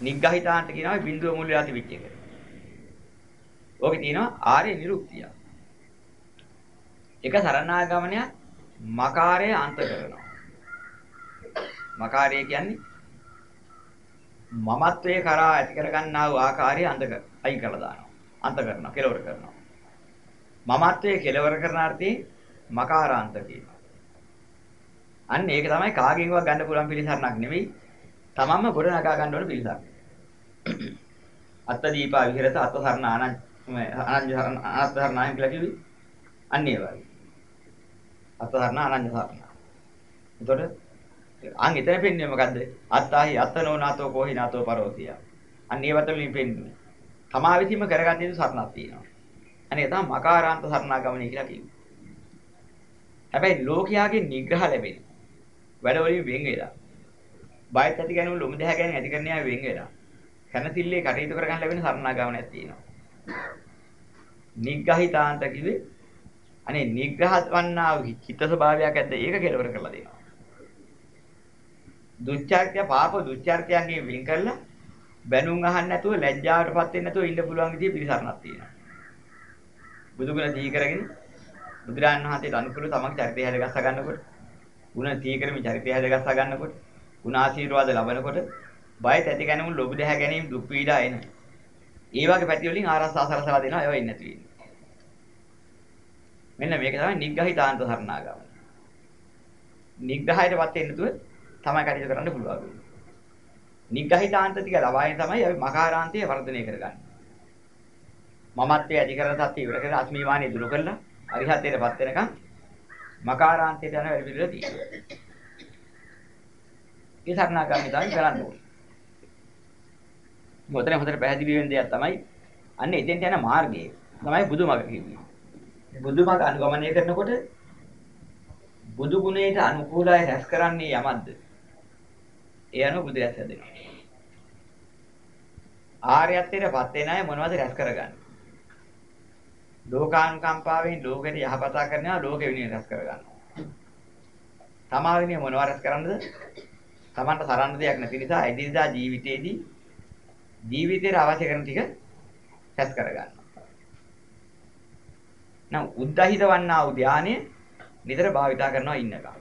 නිග්ගහිතාන්ත කියනවා බිඳුව මුල් වෙලා තිබිච්ච එක. ඕකේ තියෙනවා ආර්ය නිරුක්තිය. එක සරණාගමනය මකාරය අන්ත කරනවා. මකාරය කියන්නේ මමත්වයේ කරා ඇති කරගන්නා වූ ආකාරය අන්ත අයින් කරලා දානවා. අන්ත කරනවා, කෙලවර කරනවා. මමත්වයේ කෙලවර කරන අර්ථයෙන් මකාරාන්ත කියනවා. අන්න ඒක තමයි කාගෙන්වත් ගන්න පුළුවන් පිළිසරණක් නෙවෙයි. තමන්ම ගොඩ නගා ගන්න ඕන පිළිසරණ. අත්ත දීපා විහෙරත අත්ත සරණ ආනන්ද අනන්‍ය සරණ අනත් සරණ කියලා කිව්වේ. අන්න ඒ වගේ. අත්ත සරණ අනන්‍ය සරණ. එතකොට අන් එතන පෙන්නේ මොකද්ද? අත්තාහි අත්තනෝනාතෝ කෝහිනාතෝ පරෝතිය. අන්න ඒ වතලින් පෙන්නේ. තමා විසීම කරගන්න යුතු සරණක් තියෙනවා. අනේ තමයි මකාරාන්ත සරණාගමනය කියලා කිව්වේ. හැබැයි ලෝකයාගේ නිග්‍රහ ලැබෙන්නේ වැඩ වලින් වෙන් වෙලා. බයත් ඇති ගැනීම ලොමු දෙහ ගැනීම ඇති කරන්න යා වෙන් වෙලා. කනතිල්ලේ කටයුතු කරගන්න ලැබෙන සරණාගමනයක් තියෙනවා. නිග්‍රහිතාන්ත කිව්වේ අනේ නිග්‍රහ වන්නා චිත්ත ස්වභාවයක් ඇද්ද ඒක කෙලවර කරලා දෙනවා. දුච්චාර්ත්‍ය පාප දුච්චාර්ත්‍යයන්ගෙන් වෙන් කරලා බැනුම් අහන්න නැතුව ලැජ්ජාවටපත් වෙන්න නැතුව ඉන්න පුළුවන් විදිහේ පිළිසරණක් තියෙනවා. බුදුගුණ දී කරගෙන බුදුරන් වහන්සේට අනුකූලව තමන්ගේ චරිතය හැදගස්ස ගන්නකොට, ගුණ දී කරමින් චරිතය හැදගස්ස ගන්නකොට, ගුණ ආශීර්වාද ලබනකොට බයත් ඇති ගැනීම ලොබු දෙහ ගැනීම දුක් පීඩා එන. ඒ වගේ පැති වලින් ආරස්සා සලසලා දෙනවා ඒවා ඉන්නේ නැති වෙන්නේ. මෙන්න මේක තමයි නිග්‍රහිතාන්ත සරණාගම. නිග්‍රහයටපත් වෙන්න තුව තමයි කටයුතු කරන්න පුළුවන්. නිග්‍රහිතාන්ත ටික ලබාගෙන තමයි අපි මකාරාන්තය වර්ධනය කරගන්නේ. මමත්වයේ අධිකරණ සත්‍ය ඉවර කරලා අස්මිමානිය දුරු කරලා අරිහත්ත්වයටපත් වෙනකන් මකාරාන්තයට යන වැඩ පිළිවෙල තියෙනවා. ඒ සරණාගාමී තමයි කරන්න ඕනේ. මොතන හොඳට පැහැදිලි වෙන දෙයක් තමයි අන්න එතෙන්ට යන මාර්ගය තමයි බුදුමග කියන්නේ. බුදුමග අනුගමනය කරනකොට බුදු ගුණයට අනුකූලයි රැස් කරන්නේ යමක්ද? ඒ අනුව බුදු රැස් හැදෙනවා. ආර්යත්වයටපත් වෙන අය මොනවද රැස් කරගන්නේ? ලෝකානුකම්පාවෙන් ලෝකෙට යහපතා කරනවා ලෝකෙ විනය රැස් කරගන්නවා. තමා විනය මොනව රැස් කරන්නද? Tamanට සරන්න දෙයක් නැති නිසා එදිනදා ජීවිතේදී ජීවිතේට අවශ්‍ය කරන ටික රැස් කරගන්නවා. නම් උද්දහිත වන්නා වූ ධානය නිතර භාවිතා කරනවා ඉන්නකම්.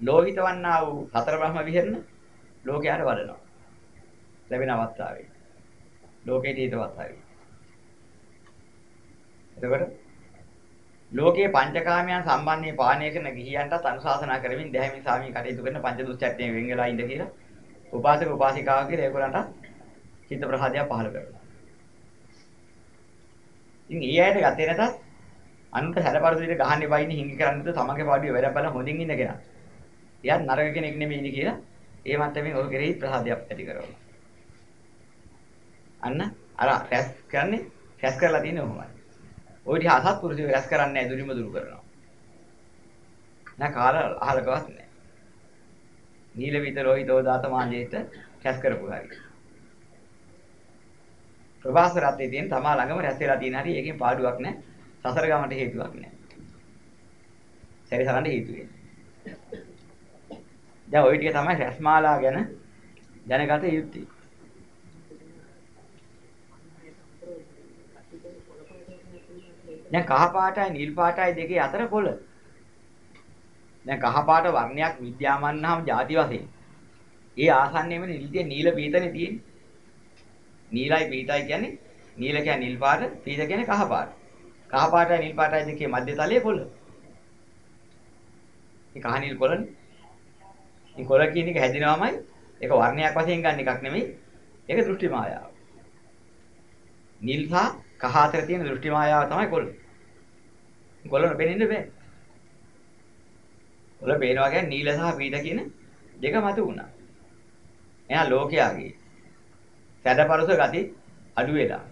ලෝහිත වන්නා වූ සතර බ්‍රහ්ම විහෙරණ ලෝකයට වඩනවා. ලැබෙන අවස්ථාවේ. ලෝකේට හිතවත් හරි. එතකොට ලෝකයේ පංචකාමයන් සම්බන්ධයෙන් පානය කරන ගිහියන්ටත් අනුශාසනා කරමින් දැහැමි සාමී කටයුතු කරන පංච දුස්චර්යයෙන් වෙන් වෙලා ඉඳ කියලා උපාසක උපාසිකාව කියලා ඒගොල්ලන්ට චිත්ත ප්‍රසාදයක් පහළ කරනවා. ඉතින් ඊ ඇයිට ගතේ නැතත් අනුන්ට හැලපරදුලිට ගහන්නේ වයින්නේ හිඟි කරන්නේ තමන්ගේ පාඩුවේ වැඩ බලන හොඳින් ඉන්න කෙනා. එයාත් නරක කෙනෙක් නෙමෙයි ඉන්නේ කියලා ඒ මට්ටමින් ඔහු කෙරෙහි ප්‍රසාදයක් ඇති කරනවා. අන්න අර රැස් කරන්නේ රැස් කරලා තියෙන්නේ ඔහොමයි. ওই ටික අසත්පුරුෂයෝ රැස් කරන්නේ නැහැ දුරිම දුරු කරනවා. නෑ කාල අහලකවත් නෑ. නීල විත රෝහිතෝ දාත මාජේට රැස් කරපු හරිය. ප්‍රවාස රත්යේ තියෙන තමා ළඟම රැස් වෙලා තියෙන හරිය ඒකෙන් පාඩුවක් නෑ. සසර ගමට හේතුවක් නෑ. සැරිසරන්න හේතු වෙන්නේ. දැන් ওই ටික තමයි රැස්මාලා ගැන දැනගත යුත්තේ. දැන් කහ පාටයි නිල් පාටයි දෙකේ අතර කොළ. දැන් කහ පාට වර්ණයක් විද්‍යාමාන නම් ಜಾති වශයෙන්. ඒ ආසන්නයේම නිල්තිය නිල පීතනේ තියෙන්නේ. නිලයි පීතයි කියන්නේ නිල කියන්නේ නිල් පාට, පීත කියන්නේ කහ පාට. කහ පාටයි නිල් පාටයි දෙකේ මැද තලයේ කොළ. මේ කහ නිල් කොළනේ. මේ කොළ කියන එක හැදිනවමයි ඒක වර්ණයක් වශයෙන් ගන්න එකක් නෙමෙයි. ඒක දෘෂ්ටි මායාව. නිල් සහ කහ අතර තියෙන දෘෂ්ටි මායාව තමයි කොළ. කොළ නොපෙනෙන්න බෑ. කොළ පේනවා කියන්නේ නිල සහ පීත කියන දෙක මත උනා. එයා ලෝකයාගේ සැඩපරස ගති අඩු වෙලා.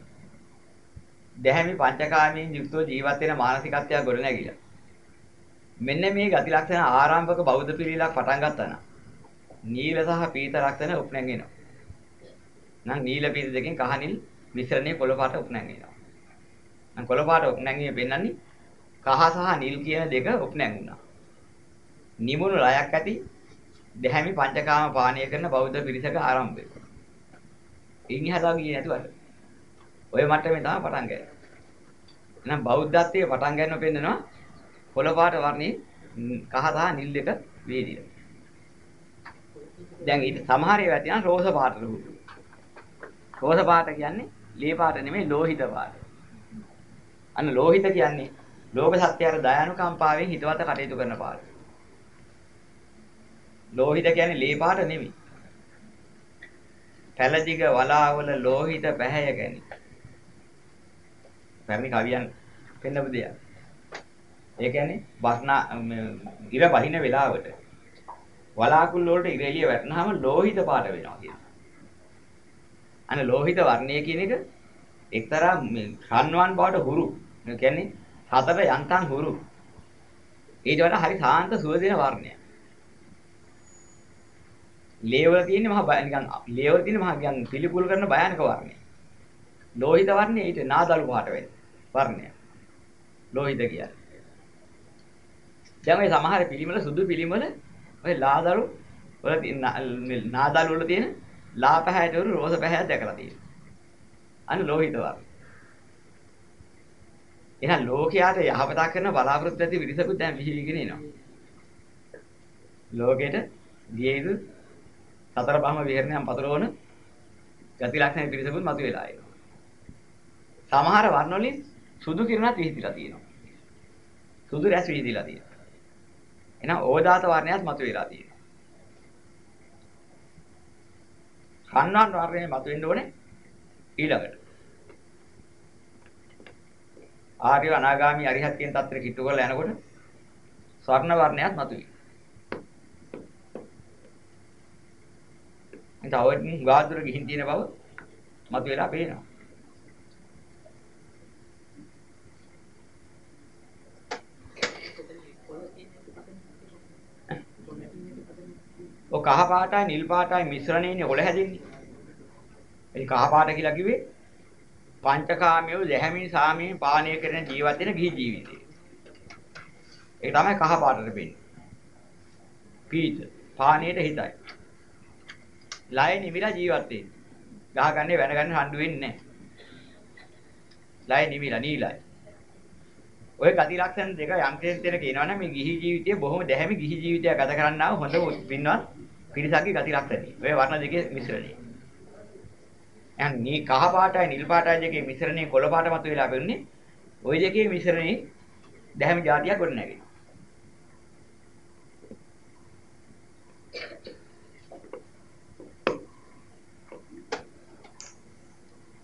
දැහැමි පංචකාමයෙන් යුක්තව ජීවත් වෙන මානසිකත්වයක් ගොඩ නැගිලා. මෙන්න මේ ගති ලක්ෂණ ආරම්භක බෞද්ධ පිළිලක් පටන් ගත්තා නම් නීල සහ පීත ලක්ෂණ උපනැගෙනවා. නම් නීල පීත දෙකෙන් කහ නිල් මිශ්‍රණයේ කොළ පාට උපනැගෙනවා. නම් කොළ පාට උපනැගීම පෙන්වන්නේ කහ සහ නිල් කියන දෙක උපනැගුණා. නිමුණු ලයක් ඇති දැහැමි පංචකාම පානීය කරන බෞද්ධ පිරිසක ආරම්භය. ඉන්නේ හදා ගියේ නැතුවට. ඔය මට්ටමේ තමයි පටන් ගන්නේ. එහෙනම් බෞද්ධත්වයේ පටන් ගන්නව පෙන්නනවා කොළපාට වර්ණේ කහ සහ නිල් දෙක වේදින. දැන් ඊට සමහර ඒවා තියෙනවා රෝස පාටට උඩු. රෝස පාට කියන්නේ ලේ පාට නෙමෙයි ලෝහිත පාට. අන්න ලෝහිත කියන්නේ ලෝක සත්‍යයට දයානුකම්පාවෙන් හිතවත කටයුතු කරන පාට. ලෝහිත කියන්නේ ලේ පාට නෙමෙයි. පැලදිග වලාවල ලෝහිත පැහැය ගැනි. පැරණි කවියන් පෙන්නපු දෙයක්. ඒ කියන්නේ වර්ණා ඉර බහින වෙලාවට වලාකුළු වලට ඉර එළිය වැටෙනහම ලෝහිත පාට වෙනවා කියනවා. අනේ ලෝහිත වර්ණය කියන එක එක්තරා රන්වන් බවට හුරු. ඒ කියන්නේ හතර යන්තම් හුරු. ඊට වඩා හරි සාන්ත සුවදින වර්ණයක්. ලේවල තියෙන්නේ මහා බය නිකන් ලේවල තියෙන මහා නිකන් පිළිකුල් කරන භයානක වර්ණය. ලෝහිත වර්ණය ඊට නාදලු පාට වෙන වර්ණය. ලෝහිත කියන්නේ. දැන් ඔය සමහර පිළිමවල සුදු පිළිමවල ඔය ලාදලු වල නාදලු වල තියෙන ලා පැහැයට වරු රෝස පැහැයක් දැකලා තියෙනවා. අන්න ලෝහිත වර්ණ. එහෙනම් ලෝකයට යහපතක් කරන බලාපොරොත්තු ඇති විරිසකුත් දැන් විහිවිගෙන එනවා. ලෝකෙට දිය යුතු සතර බ්‍රහ්ම විහරණයන් පතරවන ගති ලක්ෂණ පිරිසකුත් මතුවලා එනවා. සමහර වර්ණ වලින් සුදු කිරණත් විහිදිලා තියෙනවා. සුදු රැස් විහිදිලා තියෙනවා. එහෙනම් ඕදාත වර්ණයත් මතුවලා තියෙනවා. කන්නාන් වර්ණය මතුවෙන්න ඕනේ ඊළඟට. ආර්ය අනාගාමි අරිහත් කියන தත්තර කිට්ටු කරලා යනකොට ස්වර්ණ වර්ණයත් මතුවේ. තව ගාදුර ගිහින් තියෙන බව මතුවලා පේනවා. ඔය කහ පාටයි නිල් පාටයි මිශ්‍රණයනේ ඔල හැදෙන්නේ. ඒ කහ පාට කියලා කිව්වේ පංචකාමියෝ දැහැමින් සාමියෙන් පානීය කරන ජීවත් වෙන ගිහි ජීවිතය. ඒක තමයි කහ පාටට වෙන්නේ. පීත පානීයට හිතයි. ලය නිමිලා ජීවත් වෙන්නේ. ගහගන්නේ වැනගන්නේ හඬු වෙන්නේ නැහැ. ලය නිමිලා නීලයි. ඔය ගති ලක්ෂණ දෙක යම් කෙනෙක් කියනවනම් මේ ගිහි ජීවිතය බොහොම දැහැමි ගිහි ජීවිතයක් ගත කරන්නා හොඳ පින්වත් පිරිසක්ගේ ගති ලක්ෂණයි. ඔය වර්ණ දෙකේ මිශ්‍රණය. දැන් මේ කහ පාටයි නිල් පාටයි දෙකේ මිශ්‍රණයේ කොළ පාට මත වෙලා වෙන්නේ ওই දෙකේ මිශ්‍රණයේ දැහැමි જાතියක් ගොඩ නැගෙනවා.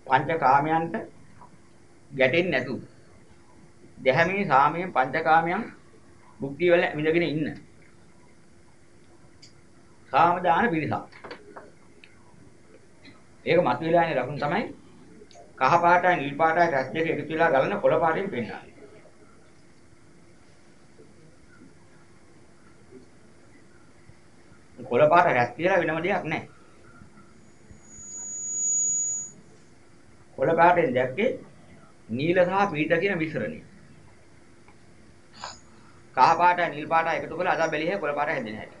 පංචකාමයන්ට ගැටෙන්නේ නැතුව දැහැමි සාමයෙන් පංචකාමයන් භුක්ති වල විඳගෙන ඉන්න. කාම දාන පිරිසක්. ඒක මතුවලා යන ලකුණු තමයි කහ පාටයි නිල් පාටයි රැස් දෙක එකතු වෙලා ගලන කොළ පාටින් පෙන්නන්නේ. කොළ පාට රැස් කියලා වෙනම දෙයක් නැහැ. කොළ පාටෙන් දැක්කේ නිල සහ පීත කියන මිශ්‍රණය. කහ පාටයි නිල් පාටයි එකතු කරලා අදා බැලියේ කොළ පාට හැදෙන හැටි.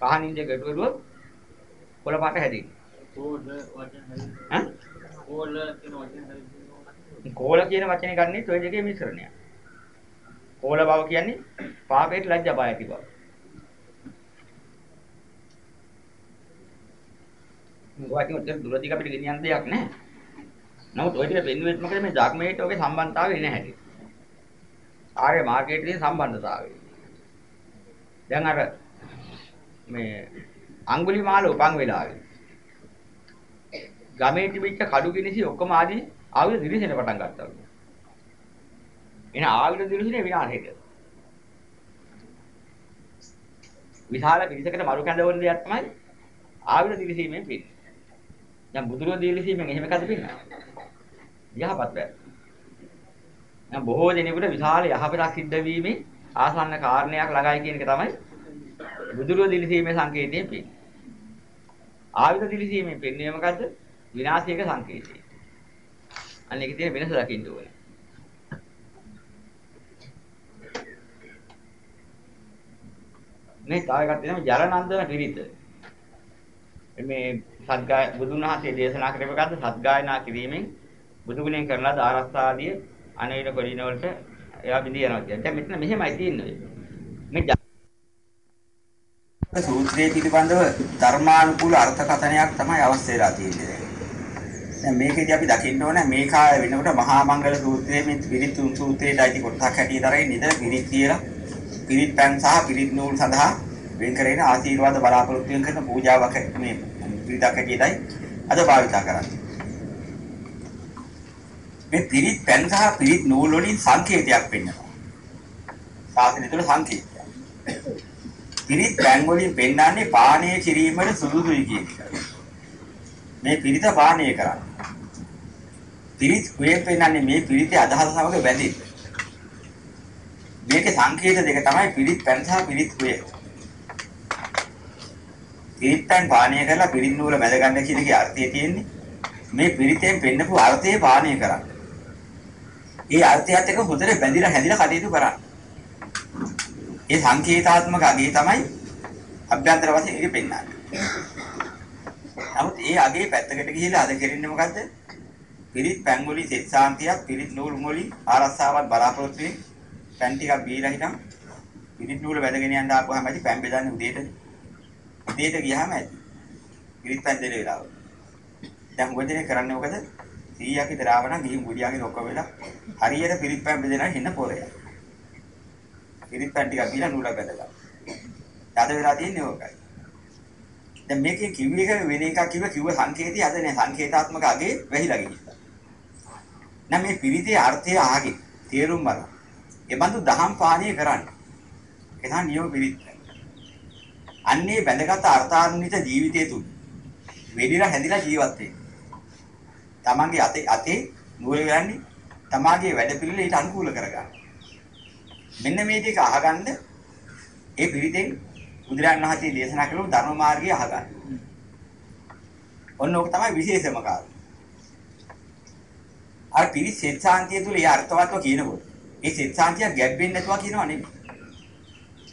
කහ නිල් දෙක එකතු කරුවොත් කොළ පාට හැදෙන්නේ. කෝල කියන වචන ගන්නේ toy දෙකේ මිශ්‍රණයක්. කෝල බව කියන්නේ පාපේට ලැජ්ජා බය ඇති බව. මොකක්ද උත්තර දුරදිග අපිට ගෙනියන්න දෙයක් නැහැ. නමුත් ඔය ටික පෙන්වෙත් මොකද මේ ධර්මයට ඔගේ සම්බන්ධතාවය එන හැටි. ආර්ය මාර්ගයට තියෙන සම්බන්ධතාවය. දැන් අර මේ අඟුලිමාල උපන් වෙලාවේ ගමේ තිබිච්ච කඩු කිනිසි ඔක්කොම ආදී ආයුධ දිලිසෙන පටන් ගත්තා. එන ආයුධ දිලිසෙන විනාශයක. විශාල පිරිසකට මරු කැඳවන දෙයක් තමයි ආයුධ දිලිසීමෙන් පින්නේ. දැන් බුදුරෝ දිලිසීමෙන් එහෙම එකද පින්නේ? යහපත් බෑ. දැන් බොහෝ දෙනෙකුට විශාල යහපතක් සිද්ධ වීමේ ආසන්න කාරණයක් ළඟයි කියන එක තමයි බුදුරෝ දිලිසීමේ සංකේතයෙන් පෙන්නේ. ආයුධ දිලිසීමෙන් පෙන්වන්නේ මොකද්ද? විනාශයක සංකේතය. අන්න ඒකේ තියෙන වෙනස දකින්න ඕනේ. නේ තව එකක් තියෙනවා ජලනන්දන පිරිත. මේ සත්ගාය බුදුන් වහන්සේ දේශනා කරපු එකක්ද සත්ගායනා කිරීමෙන් බුදු ගුණෙන් කරන ලද ආරස්සාදිය අනේන කොළින වලට ඒවා බිඳී යනවා කියන්නේ. දැන් මෙතන මෙහෙමයි තියෙන්නේ. මේ සූත්‍රයේ පිළිබඳව ධර්මානුකූල අර්ථකථනයක් තමයි අවශ්‍ය වෙලා තියෙන්නේ. දැන් මේකෙදි අපි දකින්න ඕනේ මේ කාය වෙනකොට මහා මංගල සූත්‍රයේ මේ පිරිත් තුන් සූත්‍රයට අයිති කොටසක් හැටියට අරගෙන ඉඳ පිරිත් කියලා පිරිත් පෑන් සහ පිරිත් නූල් සඳහා වෙන් කරගෙන ආශිර්වාද බලාපොරොත්තු වෙන කරන පූජාවක් මේ පිරිතක් හැටියටයි අද භාවිතා කරන්නේ. මේ පිරිත් පෑන් සහ පිරිත් නූල් වලින් සංකේතයක් පෙන්වනවා. සාසනය තුළ සංකේතයක්. පිරිත් පෑන් වලින් පෙන්වන්නේ පානීය කිරීමට සුදුසුයි කියන එක. මේ පිරිත පානීය කරන්න. පිරිත් කුයේ පෙන්වන්නේ මේ පිරිතේ අදහස සමග බැඳෙන්න. මේකේ සංකේත දෙක තමයි පිරිත් පෑන් සහ පිරිත් කුයේ. පිරිත් පෑන් පානීය කරලා පිරිත් නූල මැද ගන්න කියන එකේ අර්ථය තියෙන්නේ මේ පිරිතෙන් පෙන්නපු අර්ථය පානීය කරන්න. ඒ අර්ථයත් එක්ක හොඳට බැඳිලා හැදිලා කටයුතු කරන්න. ඒ සංකේතාත්මක අගේ තමයි අභ්‍යන්තර වශයෙන් ඒක පෙන්වන්නේ. නමුත් ඒ අගේ පැත්තකට ගිහිල්ලා අද කෙරෙන්නේ මොකද්ද? පිරිත් පැන් වලින් සෙත් සාන්තියක් පිරිත් නූල් වලින් ආරස්සාවක් බලාපොරොත්තු වෙන පැන් ටිකක් බීලා හිටන් පිරිත් නූල වැදගෙන යන්න ආපුවාම ඇති පැන් බෙදන්නේ උදේට. උදේට ගියාම ඇති. පිරිත් පැන් දෙන වෙලාව. දැන් මොකදනේ කරන්නේ මොකද? 100ක් විතර ආවනම් ගිහින් ගුඩියාගේ ඔක්කොම වෙලා හරියට පිරිත් පැන් බෙදෙනා හින්න පොරයක්. පිරිත් පැන් ටිකක් බීලා නූලක් බැඳලා. යද වෙලා තියෙන්නේ ඕකයි. දැන් මේකෙන් කිව්ව එක වෙන එකක් කිව්ව කිව්ව සංකේතය අද නෑ සංකේතාත්මක අගේ වැහිලා ගිහිල්ලා. නම් මේ පිරිතේ අර්ථය ආගේ තේරුම් බලන්න. ඒ බඳු දහම් පානීය කරන්න. එතන නියම පිරිත්. අන්නේ බැඳගත් අර්ථාන්විත ජීවිතය තුල වෙඩිලා හැදිලා ජීවත් වෙන්න. තමන්ගේ අතේ අතේ නුවර ගන්නේ තමාගේ වැඩ පිළිවෙල ඊට අනුකූල කරගන්න. මෙන්න මේ ටික අහගන්න ඒ පිරිතෙන් බුදුරන් වහන්සේ දේශනා කළු ධර්ම මාර්ගය අහගන්න. ඔන්න ඕක තමයි විශේෂම කාරණා. අර පිරිත් සෙත් සාන්තිය තුල ඒ අර්ථවත්ව කියනකොට ඒ සෙත් සාන්තිය ගැප් වෙන්නේ නැතුව කියනවා නෙමෙයි.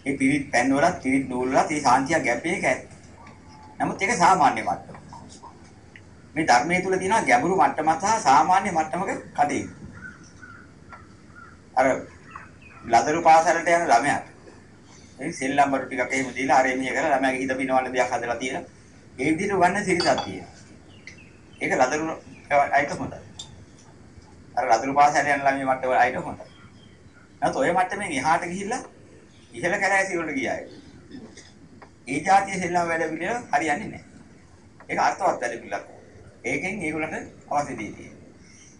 ඒ පිරිත් පෑන් වලත් පිරිත් නූල් වලත් ඒ සාන්තිය ගැප් එක ඇත්ත. නමුත් ඒක සාමාන්‍ය මට්ටම. මේ ධර්මයේ තුල තියෙනවා ගැඹුරු මට්ටම සහ සාමාන්‍ය මට්ටමක කඩේ. අර ලදරු පාසලට යන ළමයාට ඒ සෙල්ලම් බඩු ටිකක් එහෙම දීලා අර එමිය කරලා ළමයාගේ හිත පිනවන්න දෙයක් හදලා තියෙනවා. ඒ විදිහට වන්න සිරිතක් තියෙනවා. ඒක ලදරු අයිට හොඳයි. අර ලදරු පාසලට යන ළමයි මට්ටම අයිට හොඳයි. නැත්නම් ඔය මට්ටමෙන් එහාට ගිහිල්ලා ඉහළ කැලෑසි වලට ගියා ඒක. ඒ જાතිය සෙල්ලම් වැඩ පිළිවෙල හරියන්නේ නැහැ. ඒක අර්ථවත් වැඩ පිළිවෙලක්. ඒකෙන් ඒගොල්ලන්ට අවශ්‍ය දේ තියෙනවා.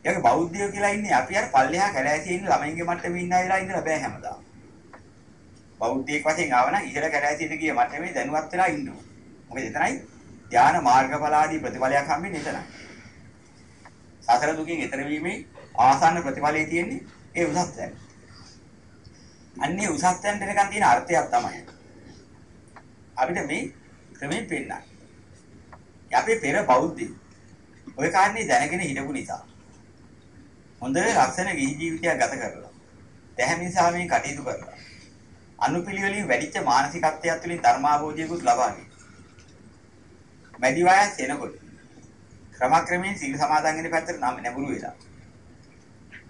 ඒක බෞද්ධයෝ කියලා ඉන්නේ අපි අර පල්ලෙහා කැලෑසියේ ඉන්න ළමයින්ගේ මට්ටමේ ඉන්න අයලා ඉඳලා බෑ හැමදාම. බෞද්ධයෙක් වශයෙන් ආව නම් ඉහළ කැලෑසියට ගිය මට්ටමේ දැනුවත් වෙලා ඉන්න ඕන. මොකද එතනයි ධානා මාර්ගඵලාදී ප්‍රතිඵලයක් හම්බෙන්නේ එතනයි. සතර දුකින් ඈතර වීමේ ආසන්න ප්‍රතිඵලයේ තියෙන්නේ ඒ උසස් තැන. අන්නේ උසස් තැනට එනකන් තියෙන අර්ථයක් තමයි. අපිට මේ ක්‍රමයෙන් පෙන්නන්නේ. අපි පෙර බෞද්ධ. ওই කාරණේ දැනගෙන හිටපු නිසා හොඳ ලක්ෂණ ගිහි ජීවිතයක් ගත කරලා දැහැමින් සාමයෙන් කටයුතු කරලා අනුපිළිවෙලින් වැඩිච්ච මානසිකත්වයක් තුළින් ධර්මාභෝධියකුත් ලබාගෙන වැඩි වයස් එනකොට ක්‍රමක්‍රමයෙන් සීල සමාදන් වෙන පැත්තට නම් නැඹුරු වෙලා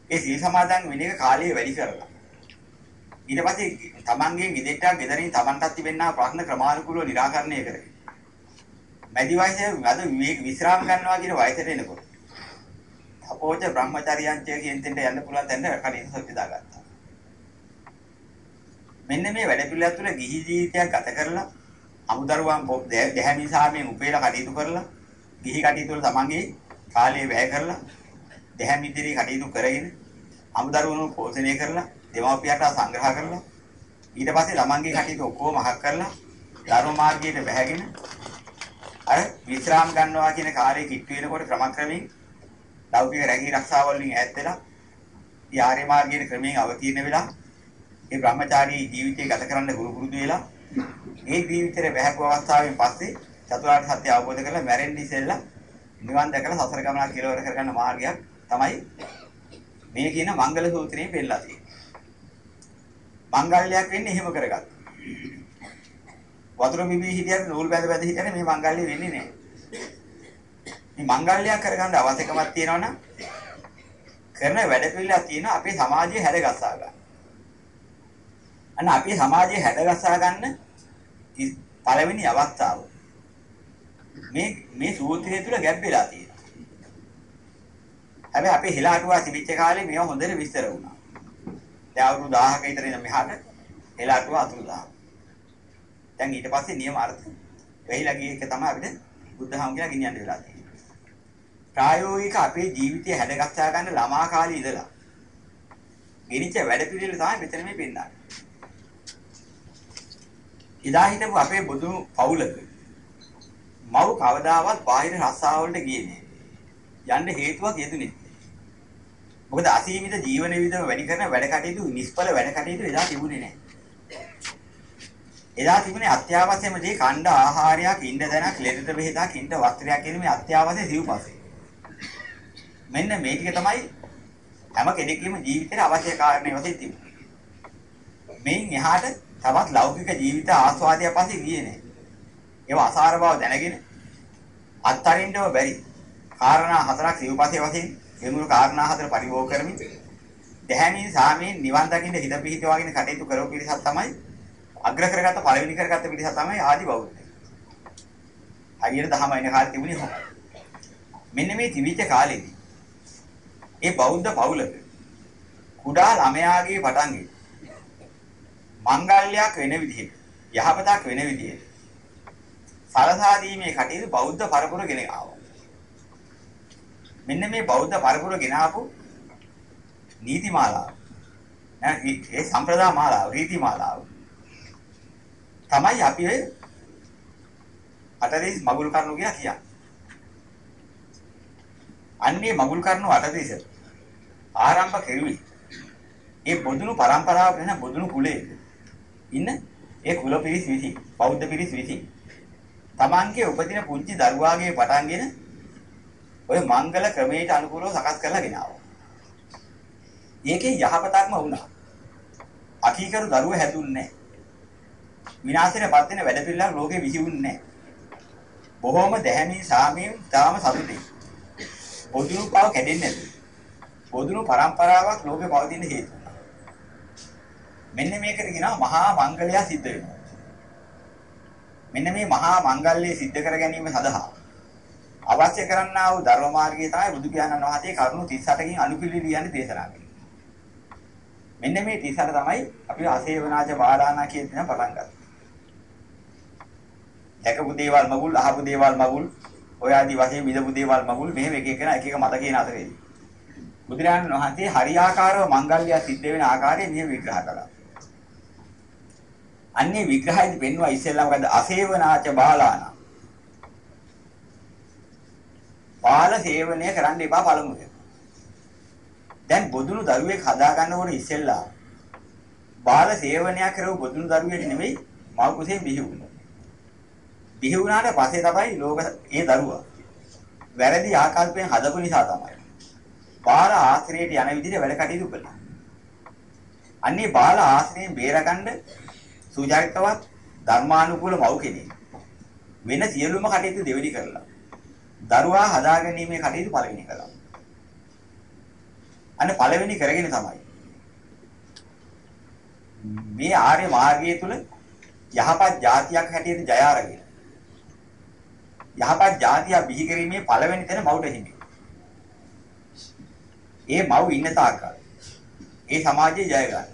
ඒ සීල සමාදන් වෙන එක කාලය වැඩි කරලා ඊට පස්සේ තමන්ගේ ගෙදෙට්ටා ගෙදරින් තමන්ටත් තිබෙනා ප්‍රශ්න ක්‍රමානුකූලව निराකරණය කරගෙන මැදි වයසේ අද විවේක විශ්‍රාම ගන්නවා කියන වයසට එනකොට අපෝච බ්‍රහ්මචාරියන්චය කියන තැනට යන්න පුළුවන් තැනට කලින් සොච්චදා ගත්තා. මෙන්න මේ වැඩ පිළිවෙල තුළ ගිහි ජීවිතයක් ගත කරලා අමුදරුවන් දැහැමි සාමයෙන් උපේලා කටයුතු කරලා ගිහි කටයුතු වල තමන්ගේ කාලය වැය කරලා දැහැමි ඉදිරි කටයුතු කරගෙන අමුදරුවන්ව පෝෂණය කරලා දෙමාපියන්ට සංග්‍රහ කරලා ඊට පස්සේ ළමන්ගේ කටයුතු ඔක්කොම අහක් කරලා ධර්ම මාර්ගයට බැහැගෙන අර විශ්‍රාම ගන්නවා කියන කාර්යය කිට්ටු වෙනකොට ක්‍රමක්‍රමයෙන් ලෞකික රැකී ආරක්ෂාව වලින් ඈත් වෙලා ඒ ආර්ය මාර්ගයේ ක්‍රමයෙන් අවතීර්ණ වෙලා ඒ බ්‍රහ්මචාරී ජීවිතය ගත කරන්න ගුරු පුරුදු වෙලා ඒ ජීවිතේ බහැපු අවස්ථාවෙන් පස්සේ චතුරාර්ය සත්‍ය අවබෝධ කරලා මැරෙන්න ඉස්සෙල්ලා නිවන් දැකලා සසර ගමන කෙලවර කරගන්න මාර්ගයක් තමයි මේ කියන මංගල සූත්‍රයේ පෙන්නලා තියෙන්නේ. මංගල්‍යයක් වෙන්නේ එහෙම කරගත්තා. වතුර බිබී හිටියට නූල් බැඳ බැඳ හිටියට මේ මංගල්‍ය වෙන්නේ නැහැ. මේ මංගල්‍යයක් කරගන්න අවශ්‍යකමක් තියෙනවනම් කරන වැඩ පිළිවෙලක් තියෙනවා අපේ සමාජයේ හැඩගස්සා ගන්න. අන්න අපේ සමාජයේ හැඩගස්සා ගන්න පළවෙනි අවස්ථාව. මේ මේ සූත්‍රය තුල ගැබ් වෙලා තියෙනවා. හැබැයි අපේ හිලාටුවා තිබිච්ච කාලේ මේවා හොඳට විස්තර වුණා. දැන් අවුරුදු 1000ක විතර ඉඳන් මෙහාට හිලාටුවා අතුරුදහම. දැන් ඊට පස්සේ නියම අර්ථ වෙහිලා ගිය එක තමයි අපිට බුද්ධහම කියලා ගෙනියන්න වෙලා තියෙන්නේ. ප්‍රායෝගික අපේ ජීවිතය හැඩගස්සා ගන්න ළමා කාලේ ඉඳලා ගෙනිච්ච වැඩ පිළිවෙල තමයි මෙතන මේ පෙන්නන්නේ. ඉදා හිටපු අපේ බුදු පවුලක මව් කවදාවත් බාහිර රස්සාව වලට ගියේ නෑ. යන්න හේතුවක් යෙදුනේ. මොකද අසීමිත ජීවන විවිධව වැඩි කරන වැඩ කටයුතු නිෂ්ඵල වැඩ කටයුතු එදා තිබුණේ නෑ. එදා තිබුණේ අත්‍යවශ්‍යම දේ කණ්ඩ ආහාරයක්, ඉන්න දැනක්, ලෙඩට බෙහෙතක්, ඉන්න වස්ත්‍රයක් කියන මේ අත්‍යවශ්‍ය සිව්පස්සේ. මෙන්න මේ ටික තමයි හැම කෙනෙකුගේම ජීවිතේට අවශ්‍ය කාරණේ වශයෙන් තිබුණේ. මේන් එහාට තවත් ලෞකික ජීවිත ආස්වාදයක් පස්සේ ගියේ නෑ. ඒව අසාර බව දැනගෙන අත්තරින්නව බැරි. කාරණා හතරක් සිව්පස්සේ වශයෙන් එමුණු කාරණා හතර පරිභෝග කරමින් දැහැමින් සාමයෙන් නිවන් දකින්න හිත පිහිටවාගෙන කටයුතු කරව පිරිසක් තමයි අග්‍ර කරගත්ත පළවෙනි කරගත්ත පිරිස තමයි ආදි බෞද්ධය. හරියට දහම එන කාලේ තිබුණේ කොහොමද? මෙන්න මේ තිවිච්ච කාලෙදී ඒ බෞද්ධ පවුලක කුඩා ළමයාගේ පටන් මංගල්‍යයක් වෙන විදිහට යහපතක් වෙන විදිහට සලසා දීමේ කටයුතු බෞද්ධ පරපුර ගෙන ආවා. මෙන්න මේ බෞද්ධ පරපුර ගෙන ආපු නීති මාලාව. ඒ සම්ප්‍රදාය මාලාව, රීති මාලාව. තමයි අපි ඔය අටදෙස් මගුල් කරනු කියලා කියන්නේ. අන්නේ මගුල් කරනු අටදෙස ආරම්භ කෙරුවේ. ඒ බොදුණු પરම්පරාව වෙන බොදුණු කුලයේ ඉන්න ඒ කුල පිරිස් විසි බෞද්ධ පිරිස් විසි තමන්ගේ උපදින පුංචි දරුවාගේ පටන්ගෙන ඔය මංගල ක්‍රමයට අනුකූලව සකස් කරලා ගෙනාවා. ඒකේ යහපතක්ම වුණා. අකීකරු දරුවෝ හැදුන්නේ විනාශයටපත් වෙන වැඩ පිළිවෙලක් ලෝකෙ විසිවුන්නේ නැහැ. බොහොම දැහැමී සාමයෙන් තාම සතුටින්. පොදුණු පව කැඩෙන්නේ නැති. පොදුණු પરම්පරාවක් ලෝකෙ පවතින හේතු. මෙන්න මේකට කියනවා මහා මංගලය සිද්ධ වෙනවා. මෙන්න මේ මහා මංගල්‍යය සිද්ධ කර ගැනීම සඳහා අවශ්‍ය කරන්නා වූ ධර්ම මාර්ගය තමයි බුදු පියාණන් වහන්සේ කරුණු 38කින් අනුපිළිවෙල කියන්නේ දේශනා කළේ. මෙන්න මේ 38 තමයි අපි අසේවනාච බාලානා කියන දේ පටන් ගත්තේ. දැකපු දේවල් මගුල්, අහපු දේවල් මගුල්, ඔය ආදි වශයෙන් විදපු දේවල් මගුල් මෙහෙම එක එක එක එක මත කියන අතරේදී. බුදුරජාණන් වහන්සේ හරියාකාරව මංගල්‍ය සිද්ධ වෙන ආකාරය මෙහෙම විග්‍රහ කළා. අන්නේ විග්‍රහයේදී පෙන්වුවා ඉස්සෙල්ලා මොකද අසේවනාච බාලානා. බාල සේවනය කරන්න එපා පළමුවෙන්. දැන් බොදුණු දරුවෙක් හදා ගන්නකොට ඉස්සෙල්ලා බාල සේවනය කරව බොදුණු දරුවෙක් නෙමෙයි මව කුසේ බිහි වුණා. බිහි වුණාට පස්සේ තමයි ලෝක ඒ දරුවා වැරදි ආකල්පයෙන් හදපු නිසා තමයි. බාල ආශ්‍රයයට යන විදිහට වැඩ කටයුතු කළා. අන්නේ බාල ආශ්‍රයෙන් බේරගන්න සුජාතවත් ධර්මානුකූල මව් කෙනෙක්. වෙන සියලුම කටයුතු දෙවෙනි කරලා. දරුවා හදා ගැනීමේ කටයුතු පළවෙනි කළා. අන්න පළවෙනි කරගෙන තමයි. මේ ආර්ය මාර්ගය තුල යහපත් જાතියක් හැටියට ජය අරගෙන. යහපත් જાතිය බිහි කිරීමේ පළවෙනි තැන මව්ට හිමි. ඒ මව් ඉන්න තාක්කල් ඒ සමාජයේ ජය ගන්න.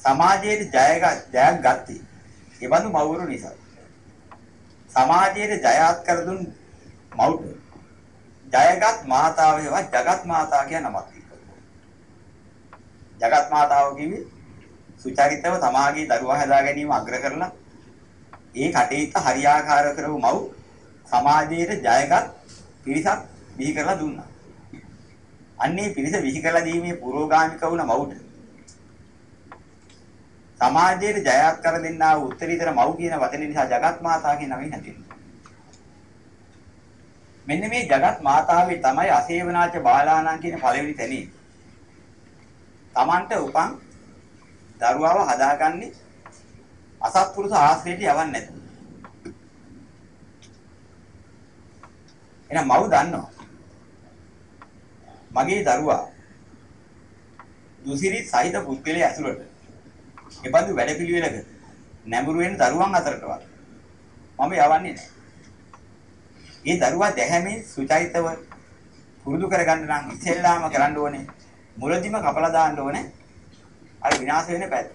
සමාජයේ ජය ජයක් ගත්තේ ඒ බඳු මව්වරු නිසා. සමාජයේ ජයත් කර දුන් මව්ට ජයගත් මාතාව හේවා ජගත් මාතා කියන නමක් තියෙනවා. ජගත් මාතාව කිව්වේ සුචරිතව තමාගේ දරුවා හදා ගැනීම අග්‍ර කරලා ඒ කටයුත්ත හරියාකාර කරව මව් සමාජයේ ජයගත් පිරිසක් බිහි කරලා දුන්නා. අන්නේ පිරිස බිහි කරලා දීමේ පුරෝගාමික වුණ මව්ට සමාජයේ ජයත් කර දෙන්නා වූ උත්තරීතර මව් කියන වචනේ නිසා ජගත් මාතා කියන නමින් හැදෙන්නේ. මෙන්න මේ ජගත් මාතාවේ තමයි අසේවනාච බාලාණන් කියන පළවෙනි තැනේ. Tamanta උපන් දරුවාව හදාගන්නේ අසත්පුරුෂ ආශ්‍රයයට යවන්නේ නැත. එහෙනම් මව් දන්නවා. මගේ දරුවා දුසිරි සහිත පුද්ගලයා ඇසුරට එබඳු වැඩපිළිවෙලක නැඹුරු වෙන දරුවන් අතරටවත් මම යවන්නේ නැහැ. ඒ දරුවා දැහැමින් සුචරිතව පුරුදු කරගන්න නම් ඉස්සෙල්ලාම කරන්න ඕනේ මුලදිම කපලා දාන්න ඕනේ අර විනාශ වෙන පැත්ත.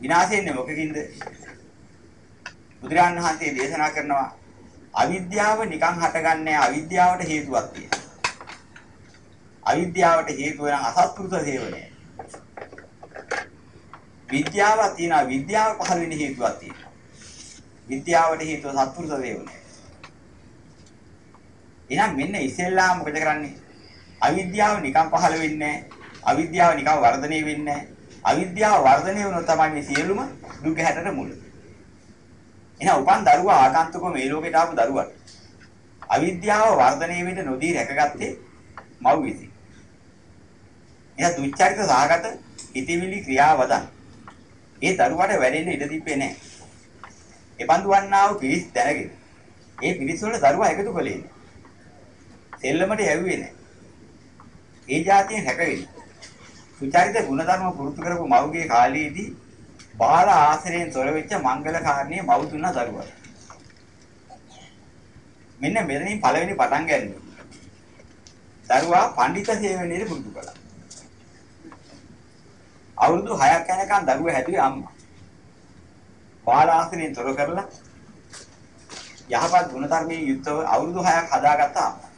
විනාශ වෙන්නේ මොකකින්ද? බුදුරජාණන් වහන්සේ දේශනා කරනවා අවිද්‍යාව නිකන් හටගන්නේ අවිද්‍යාවට හේතුවක් තියෙනවා. අවිද්‍යාවට හේතුව නම් අසත්පුරුෂ සේවනය. විද්‍යාවක් තියෙනවා විද්‍යාව පහළ වෙන හේතුවක් තියෙනවා. විද්‍යාවට හේතුව සත්පුරුෂ සේවනය. එහෙනම් මෙන්න ඉස්සෙල්ලාම මොකද කරන්නේ? අවිද්‍යාව නිකන් පහළ වෙන්නේ අවිද්‍යාව නිකන් වර්ධනය වෙන්නේ අවිද්‍යාව වර්ධනය වුණොත් තමයි මේ සියලුම දුක හැටට මුල. එහෙනම් උපන් දරුවා ආගන්තුක මේ ලෝකයට ආපු දරුවට අවිද්‍යාව වර්ධනය වෙන්න නොදී රැකගත්තේ මව් විසින්. එයා දුච්චරිත සහගත හිතවිලි ක්‍රියාවදන්. ඒ දරුවට වැඩෙන්න ඉඩ තිබ්බේ නැහැ. එබඳු වන්නා වූ පිරිස් දැනගෙන ඒ පිරිස් වල දරුවා එකතු කළේ නැහැ. සෙල්ලමට යැව්වේ නැහැ. ඒ જાතියෙන් හැකෙන්නේ. සුචරිත ගුණධර්ම පුරුදු කරපු මව්ගේ කාලයේදී බාල ආශ්‍රයෙන් තොර වෙච්ච මංගල කාරණේ මව් තුන දරුවා. මෙන්න මෙතනින් පළවෙනි පටන් ගන්නේ. දරුවා පඬිත සේවනයේ පුරුදු කළා. අවුරුදු 6ක් යනකම් දරුවා හැදුවේ අම්මා. බාල ආශ්‍රයෙන් තොර කරලා යහපත් ගුණධර්මයෙන් යුක්තව අවුරුදු 6ක් හදාගත්ත අම්මා.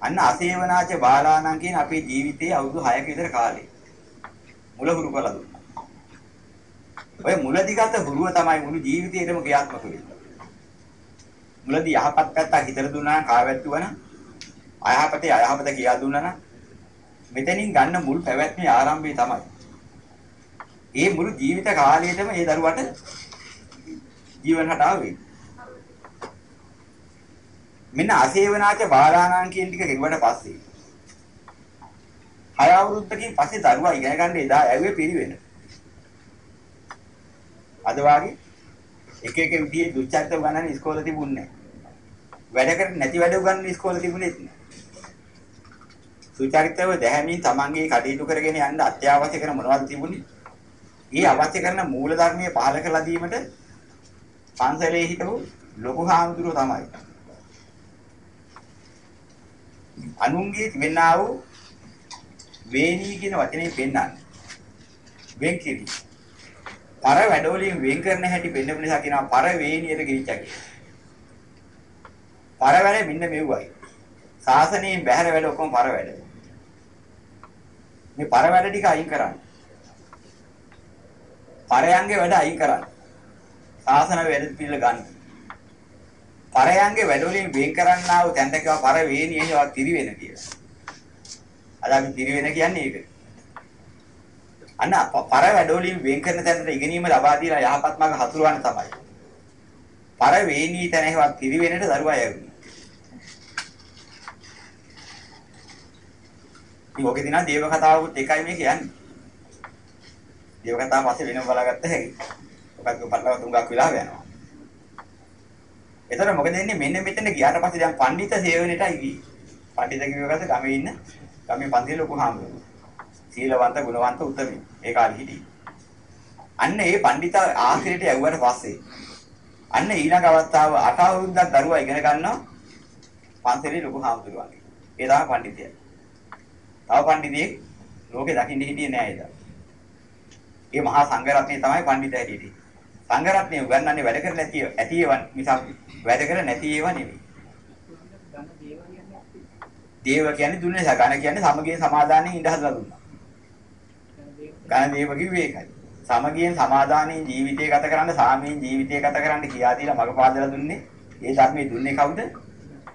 අන්න අසේවනාච බාලාණන් කියන අපේ ජීවිතයේ අවුරුදු 6ක විතර කාලේ මුල හුරු කළා දුන්නා. ඔය මුලදී ගත හුරුව තමයි මුළු ජීවිතේටම ක්‍රියාත්මක වෙන්නේ. මුලදී යහපත් පැත්ත හිතර දුන්නා නම් කාවැත්තුවා නම් අයහපතේ අයහපත කියලා දුන්නා නම් මෙතනින් ගන්න මුල් පැවැත්මේ ආරම්භය තමයි. ඒ මුළු ජීවිත කාලයේදම ඒ දරුවට ජීවන රටාව වෙන්නේ. මෙන්න අසේවනාච බාලාණන් කියන ටික ගෙවුවට පස්සේ හය අවුරුද්දකින් පස්සේ දරුවා ඉගෙන ගන්න එදා ඇවිල්ලා පිළිවෙන. අද වාගේ එක එක විදිහේ දුච්චරිත උගන්වන්න ඉස්කෝලේ තිබුණේ නැහැ. වැඩ කර නැති වැඩ උගන්වන්න ඉස්කෝලේ තිබුණෙත් නැහැ. සුචරිතව දැහැමින් තමන්ගේ කටයුතු කරගෙන යන්න අත්‍යවශ්‍ය කරන මොනවද තිබුණේ? ඒ අවශ්‍ය කරන මූල ධර්මයේ පහල කරලා දීමට පන්සලේ හිටපු ලොකු හාමුදුරුවෝ තමයි. අනුන්ගේ තිබෙනා වූ වේණී කියන වචනේ පෙන්නන්නේ. වෙන් කිරි. පර වැඩවලින් වෙන් කරන හැටි පෙන්නපු නිසා කියනවා පර වේණියට ගිරිච්චා කියලා. පර වැඩ මෙන්න මෙව්වයි. සාසනයෙන් බැහැර වැඩ ඔක්කොම පර වැඩ. මේ පර වැඩ ටික අයින් කරන්න. පරයන්ගේ වැඩ අයින් කරන්න. සාසන වැඩ පිළිල ගන්න. පරයන්ගේ වැඩ වලින් වෙන් කරන්නා වූ තැනට කියව පර වේණිය ඒවා තිරිවෙන කියලා. අද අපි තිරිවෙන කියන්නේ ඒක. අන්න පර වැඩ වලින් වෙන් කරන තැනට ඉගෙනීම ලබා දීලා යහපත් මාර්ග හසුරවන්න තමයි. පර වේණී තැන ඒවා තිරිවෙනට දරුවා යවුනේ. ඉතින් ඔකේ දිනා දේව කතාවකුත් එකයි මේ කියන්නේ. දේව කතාව පස්සේ වෙනම බලාගත්ත හැකි. ඔකත් පටලව තුඟක් වෙලා යනවා. එතකොට මොකද වෙන්නේ මෙන්න මෙතන ගියාට පස්සේ දැන් පඬිත සේවනයේටයි ගියේ. පඬිත කිව්වකද ගමේ ඉන්න ගමේ පන්තියේ ලොකු හාමුදුරුවෝ. සීලවන්ත ගුණවන්ත උත්තමයි. ඒ කාලේ හිටියේ. අන්න ඒ පඬිත ආශ්‍රයයට යවුවට පස්සේ අන්න ඊළඟ අවස්ථාව අට අවුරුද්දක් දරුවා ඉගෙන ගන්නවා පන්සලේ ලොකු හාමුදුරුවන්ගේ. ඒ තමයි පඬිතයා. තව පඬිතෙක් ලෝකේ දකින්න හිටියේ නෑ එදා. ඒ මහා සංඝරත්නය තමයි පඬිතයා හිටියේ. සංඝරත්නය උගන්වන්නේ වැඩ කර නැති ඇති ඒවා මිසක් වැඩ කර නැති ඒවා නෙවෙයි. දේව කියන්නේ දුන්නේ ගණ කියන්නේ සමගිය සමාදානයෙන් ඉඳ හදලා දුන්නා. ගණ දේව කිව්වේ ඒකයි. සමගියෙන් සමාදානයෙන් ජීවිතය ගත කරන්න සාමයෙන් ජීවිතය ගත කරන්න කියා දීලා මඟ පාදලා දුන්නේ. ඒ ධර්මයේ දුන්නේ කවුද?